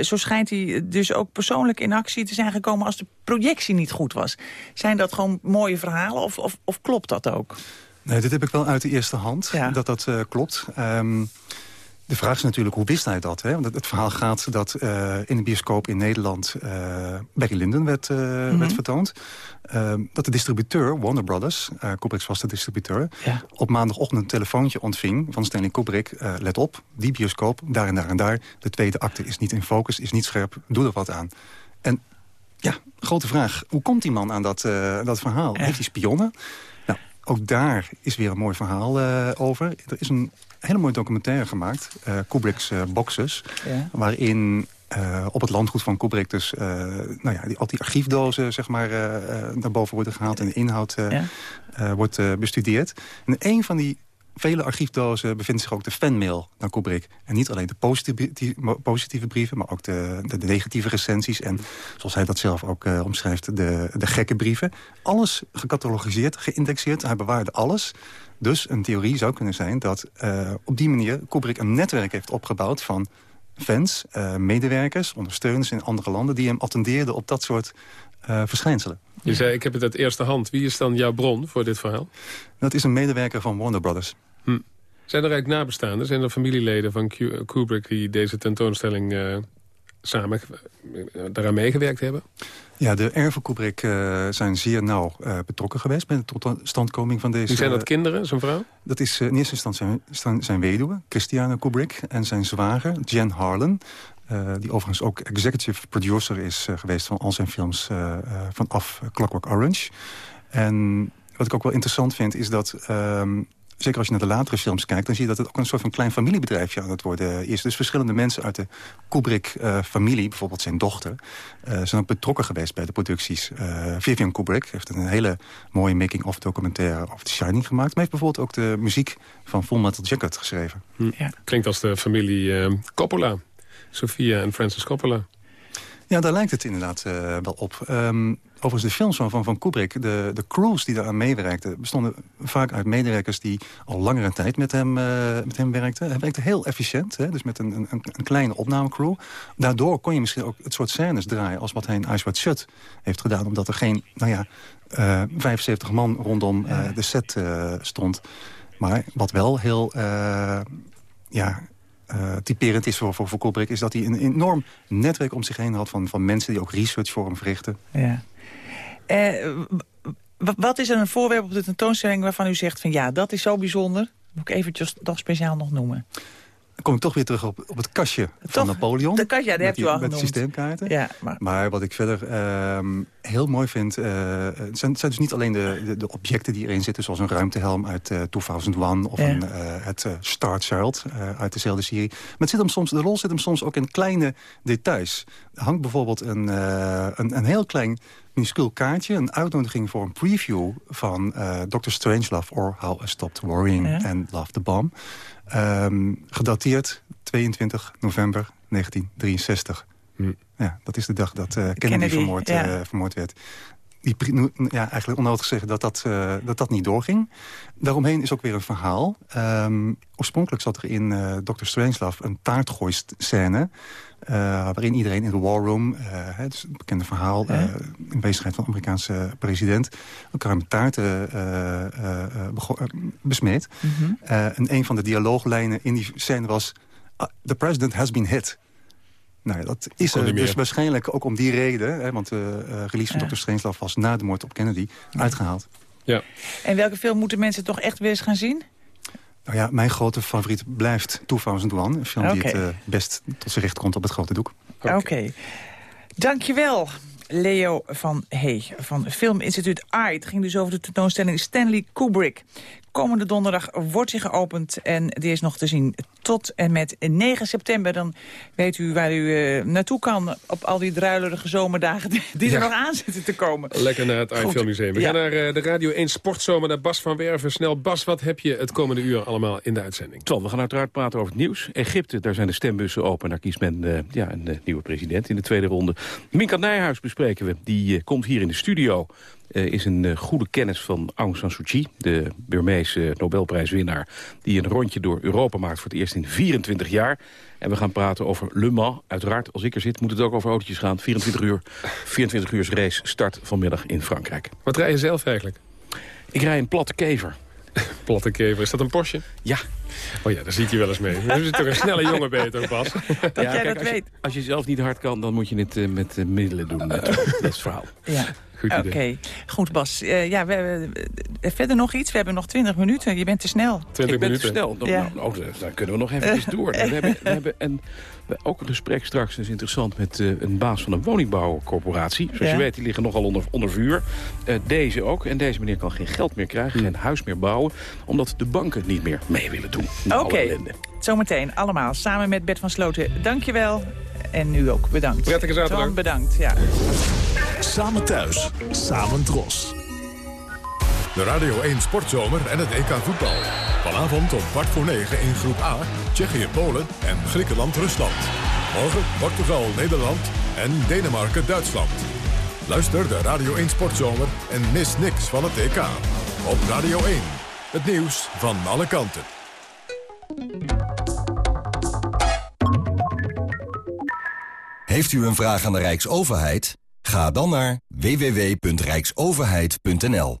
Speaker 7: zo schijnt hij dus ook persoonlijk in actie te zijn gekomen als de projectie niet goed was. Zijn dat gewoon mooie verhalen of, of, of klopt dat ook?
Speaker 14: Nee, dit heb ik wel uit de eerste hand, ja. dat dat klopt. Um, de vraag is natuurlijk, hoe wist hij dat? Hè? Want het, verhaal gaat dat uh, in de bioscoop in Nederland... Uh, Barry Lyndon werd, uh, mm -hmm. werd vertoond. dat de distributeur, Warner Brothers, Kubrick's vaste distributeur... Ja. op maandagochtend een telefoontje ontving van Stanley Kubrick... let op, die bioscoop, daar en daar en daar. De tweede acte is niet in focus, is niet scherp, doe er wat aan. En ja, grote vraag, hoe komt die man aan dat, dat verhaal? Ja. Heeft hij spionnen? Ook daar is weer een mooi verhaal over. Er is een hele mooie documentaire gemaakt. Uh, Kubrick's uh, Boxes. Ja. Waarin op het landgoed van Kubrick dus nou ja, die, al die archiefdozen zeg maar, naar boven worden gehaald. En de inhoud ja. wordt bestudeerd. En een van die vele archiefdozen bevindt zich ook de fanmail naar Kubrick. En niet alleen de positieve, positieve brieven, maar ook de, de, negatieve recensies. En zoals hij dat zelf ook uh, omschrijft, de, de gekke brieven. Alles gecatalogiseerd, geïndexeerd. Hij bewaarde alles. Dus een theorie zou kunnen zijn dat uh, op die manier Kubrick een netwerk heeft opgebouwd van fans, uh, medewerkers, ondersteuners in andere landen... die hem attendeerden op dat soort verschijnselen.
Speaker 8: Je zei, ik heb het uit eerste hand. Wie is dan jouw bron voor dit verhaal?
Speaker 14: Dat is een medewerker van Warner Brothers.
Speaker 8: Hm. Zijn er eigenlijk nabestaanden? Zijn er familieleden van Kubrick die deze tentoonstelling uh, samen daaraan meegewerkt hebben?
Speaker 14: Ja, de erven Kubrick uh, zijn zeer nauw betrokken geweest... bij de totstandkoming van deze...
Speaker 8: Wie zijn dat kinderen, zijn vrouw?
Speaker 14: Dat is in eerste instantie zijn, zijn weduwe, Christiane Kubrick... en zijn zwager, Jen Harlan... die overigens ook executive producer is geweest van al zijn films... vanaf Clockwork Orange. En wat ik ook wel interessant vind, is dat... Ehm, zeker als je naar de latere films kijkt... dan zie je dat het ook een soort van klein familiebedrijfje aan het worden is. Dus verschillende mensen uit de Kubrick-familie, bijvoorbeeld zijn dochter... Uh, zijn ook betrokken geweest bij de producties. Uh, Vivian Kubrick heeft een hele mooie making-of documentaire over The Shining gemaakt... maar heeft bijvoorbeeld ook de muziek van Full Metal Jacket geschreven.
Speaker 8: Hm. Ja. Klinkt als de familie uh, Coppola. Sophia en Francis Coppola.
Speaker 14: Ja, daar lijkt het inderdaad uh, wel op. Um, overigens, de films van, van, van Kubrick, de, de crews die daaraan meewerkten... bestonden vaak uit medewerkers die al langere tijd met hem, uh, met hem werkten. Hij werkte heel efficiënt, hè, dus met een, een, een kleine opnamecrew. Daardoor kon je misschien ook het soort scènes draaien... als wat hij in Ice White Shut heeft gedaan. Omdat er geen, nou ja, uh, 75 man rondom de set stond. Maar wat wel heel... ja, uh, typerend is voor, voor, voor is dat hij een enorm netwerk om zich heen had van, van mensen... die ook research voor hem verrichten.
Speaker 7: Ja. Uh, wat is er een voorwerp op de tentoonstelling waarvan u zegt... van ja, dat is zo bijzonder, moet ik eventjes toch speciaal nog noemen?
Speaker 14: Dan kom ik toch weer terug op, op het kastje van Napoleon.
Speaker 7: De kastje, ja, heb je al
Speaker 14: Met systeemkaarten.
Speaker 7: Ja,
Speaker 14: maar... maar wat ik verder uh, heel mooi vind... Uh, zijn, zijn dus niet alleen de, de, de, objecten die erin zitten... zoals een ruimtehelm uit uh, 2001 of ja. een, uh, het Star Child uit dezelfde serie. Maar het zit hem soms, de rol zit hem soms ook in kleine details. Er hangt bijvoorbeeld een, een, een heel klein minuscuul kaartje, een uitnodiging voor een preview van uh, Dr. Strangelove or How I Stopped Worrying ja. and Loved the Bomb. Um, gedateerd 22 november 1963. Hm. Ja, dat is de dag dat uh, Kennedy, Kennedy vermoord, ja. uh, vermoord werd. die, ja, eigenlijk onnodig zeggen dat dat, uh, dat dat niet doorging. Daaromheen is ook weer een verhaal. Um, oorspronkelijk zat er in uh, Dr. Strangelove een taartgooistscène... Uh, waarin iedereen in de war room, het is een bekende verhaal... in bezigheid van de Amerikaanse president... elkaar met taarten besmeet. Mm -hmm. en een van de dialooglijnen in die scène was... The president has been hit. Nou, dat is er dus waarschijnlijk ook om die reden... Hè, want de uh, release van ja. Dr. Strangelove was na de moord op Kennedy uitgehaald.
Speaker 7: Ja. En welke film moeten mensen toch echt weer eens gaan zien?
Speaker 14: Nou ja, mijn grote favoriet blijft 2001. Een film okay. die het uh, best tot zijn recht komt op het grote doek.
Speaker 7: Oké. Okay. Dankjewel. Leo van Hey van Filminstituut AI. Het ging dus over de tentoonstelling Stanley Kubrick. Komende donderdag wordt hij geopend en die is nog te zien tot en met 9 september. Dan weet u waar u uh, naartoe kan op al die druilerige zomerdagen die, ja. er nog aan zitten te komen.
Speaker 8: Lekker naar het AI Museum. We ja. gaan naar uh, de Radio 1 Sportzomer, naar Bas van Werven. Snel, Bas, wat heb je het komende uur allemaal in de uitzending?
Speaker 15: Twan, we gaan uiteraard praten over het nieuws. Egypte, daar zijn de stembussen open. Daar kiest men uh, ja, een nieuwe president in de tweede ronde. Minka Nijhuis bespreken we. Die komt hier in de studio is een uh, goede kennis van Aung San Suu Kyi... de Burmeese Nobelprijswinnaar... die een rondje door Europa maakt voor het eerst in 24 jaar. En we gaan praten over Le Mans. Uiteraard, als ik er zit, moet het ook over autootjes gaan. 24 uur, 24 uur race start vanmiddag in Frankrijk.
Speaker 8: Wat rij je zelf eigenlijk?
Speaker 15: Ik rij een platte kever.
Speaker 8: Platte kever. Is dat een Porsche?
Speaker 15: Ja.
Speaker 8: Oh ja, daar ziet je wel eens mee. Je zit toch een snelle jongen beter, Bas.
Speaker 7: Dat ja, jij kijk, dat
Speaker 15: als
Speaker 7: weet.
Speaker 15: Je, als je zelf niet hard kan, dan moet je het uh, met uh, middelen doen. dat is het verhaal.
Speaker 7: Ja. Oké, okay. goed Bas. Uh, ja, we, we, verder nog iets? We hebben nog 20 minuten. Je bent te snel.
Speaker 8: 20
Speaker 15: ik ben
Speaker 8: minuten.
Speaker 15: te snel. Ja. nou, nou, dan kunnen we nog even door. We hebben, we hebben een, ook een gesprek straks, dat is interessant, met uh, een baas van een woningbouwcorporatie. Zoals ja. je weet, die liggen nogal onder, onder vuur. Uh, deze ook. En deze meneer kan geen geld meer krijgen, geen huis meer bouwen, omdat de banken niet meer mee willen doen.
Speaker 7: Oké, okay. zometeen allemaal samen met Bert van Sloten. Dankjewel. En nu ook bedankt.
Speaker 8: Prettige zaterdag.
Speaker 7: Twan, bedankt, ja.
Speaker 16: Samen thuis, samen dros.
Speaker 6: De Radio 1 Sportzomer en het EK voetbal. Vanavond om kwart voor negen in groep A, Tsjechië-Polen en Griekenland-Rusland. Morgen Portugal, Nederland en Denemarken-Duitsland. Luister de Radio 1 Sportzomer en mis niks van het EK. Op Radio 1, het nieuws van alle kanten.
Speaker 17: Heeft u een vraag aan de Rijksoverheid? Ga dan naar www.rijksoverheid.nl.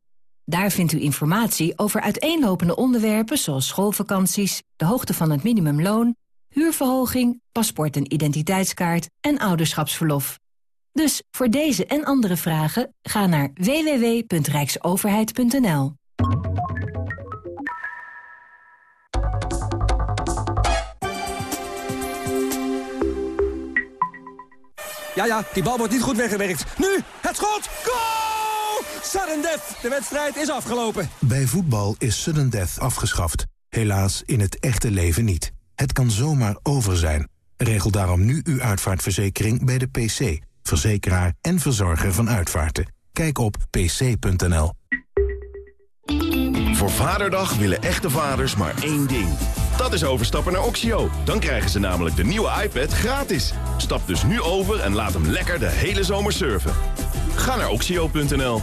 Speaker 18: Daar vindt u informatie over uiteenlopende onderwerpen zoals schoolvakanties, de hoogte van het minimumloon, huurverhoging, paspoort en identiteitskaart en ouderschapsverlof. Dus voor deze en andere vragen ga naar www.rijksoverheid.nl.
Speaker 19: Ja, ja, die bal wordt niet goed weggewerkt. Nu, het schot! Goal! Sudden death. De wedstrijd is afgelopen.
Speaker 16: Bij voetbal is sudden death afgeschaft. Helaas in het echte leven niet. Het kan zomaar over zijn. Regel daarom nu uw uitvaartverzekering bij de PC. Verzekeraar en verzorger van uitvaarten. Kijk op pc.nl.
Speaker 20: Voor Vaderdag willen echte vaders maar één ding. Dat is overstappen naar Oxio. Dan krijgen ze namelijk de nieuwe iPad gratis. Stap dus nu over en laat hem lekker de hele zomer surfen. Ga naar oxio.nl.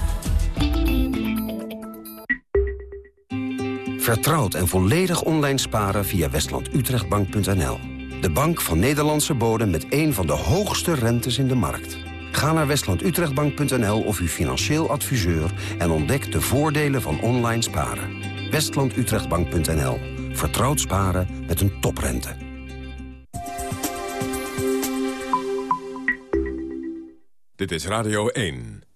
Speaker 21: Vertrouwd en volledig online sparen via westlandutrechtbank.nl. De bank van Nederlandse bodem met een van de hoogste rentes in de markt. Ga naar westlandutrechtbank.nl of uw financieel adviseur... en ontdek de voordelen van online sparen. westlandutrechtbank.nl. Vertrouwd sparen met een toprente.
Speaker 6: Dit is Radio 1.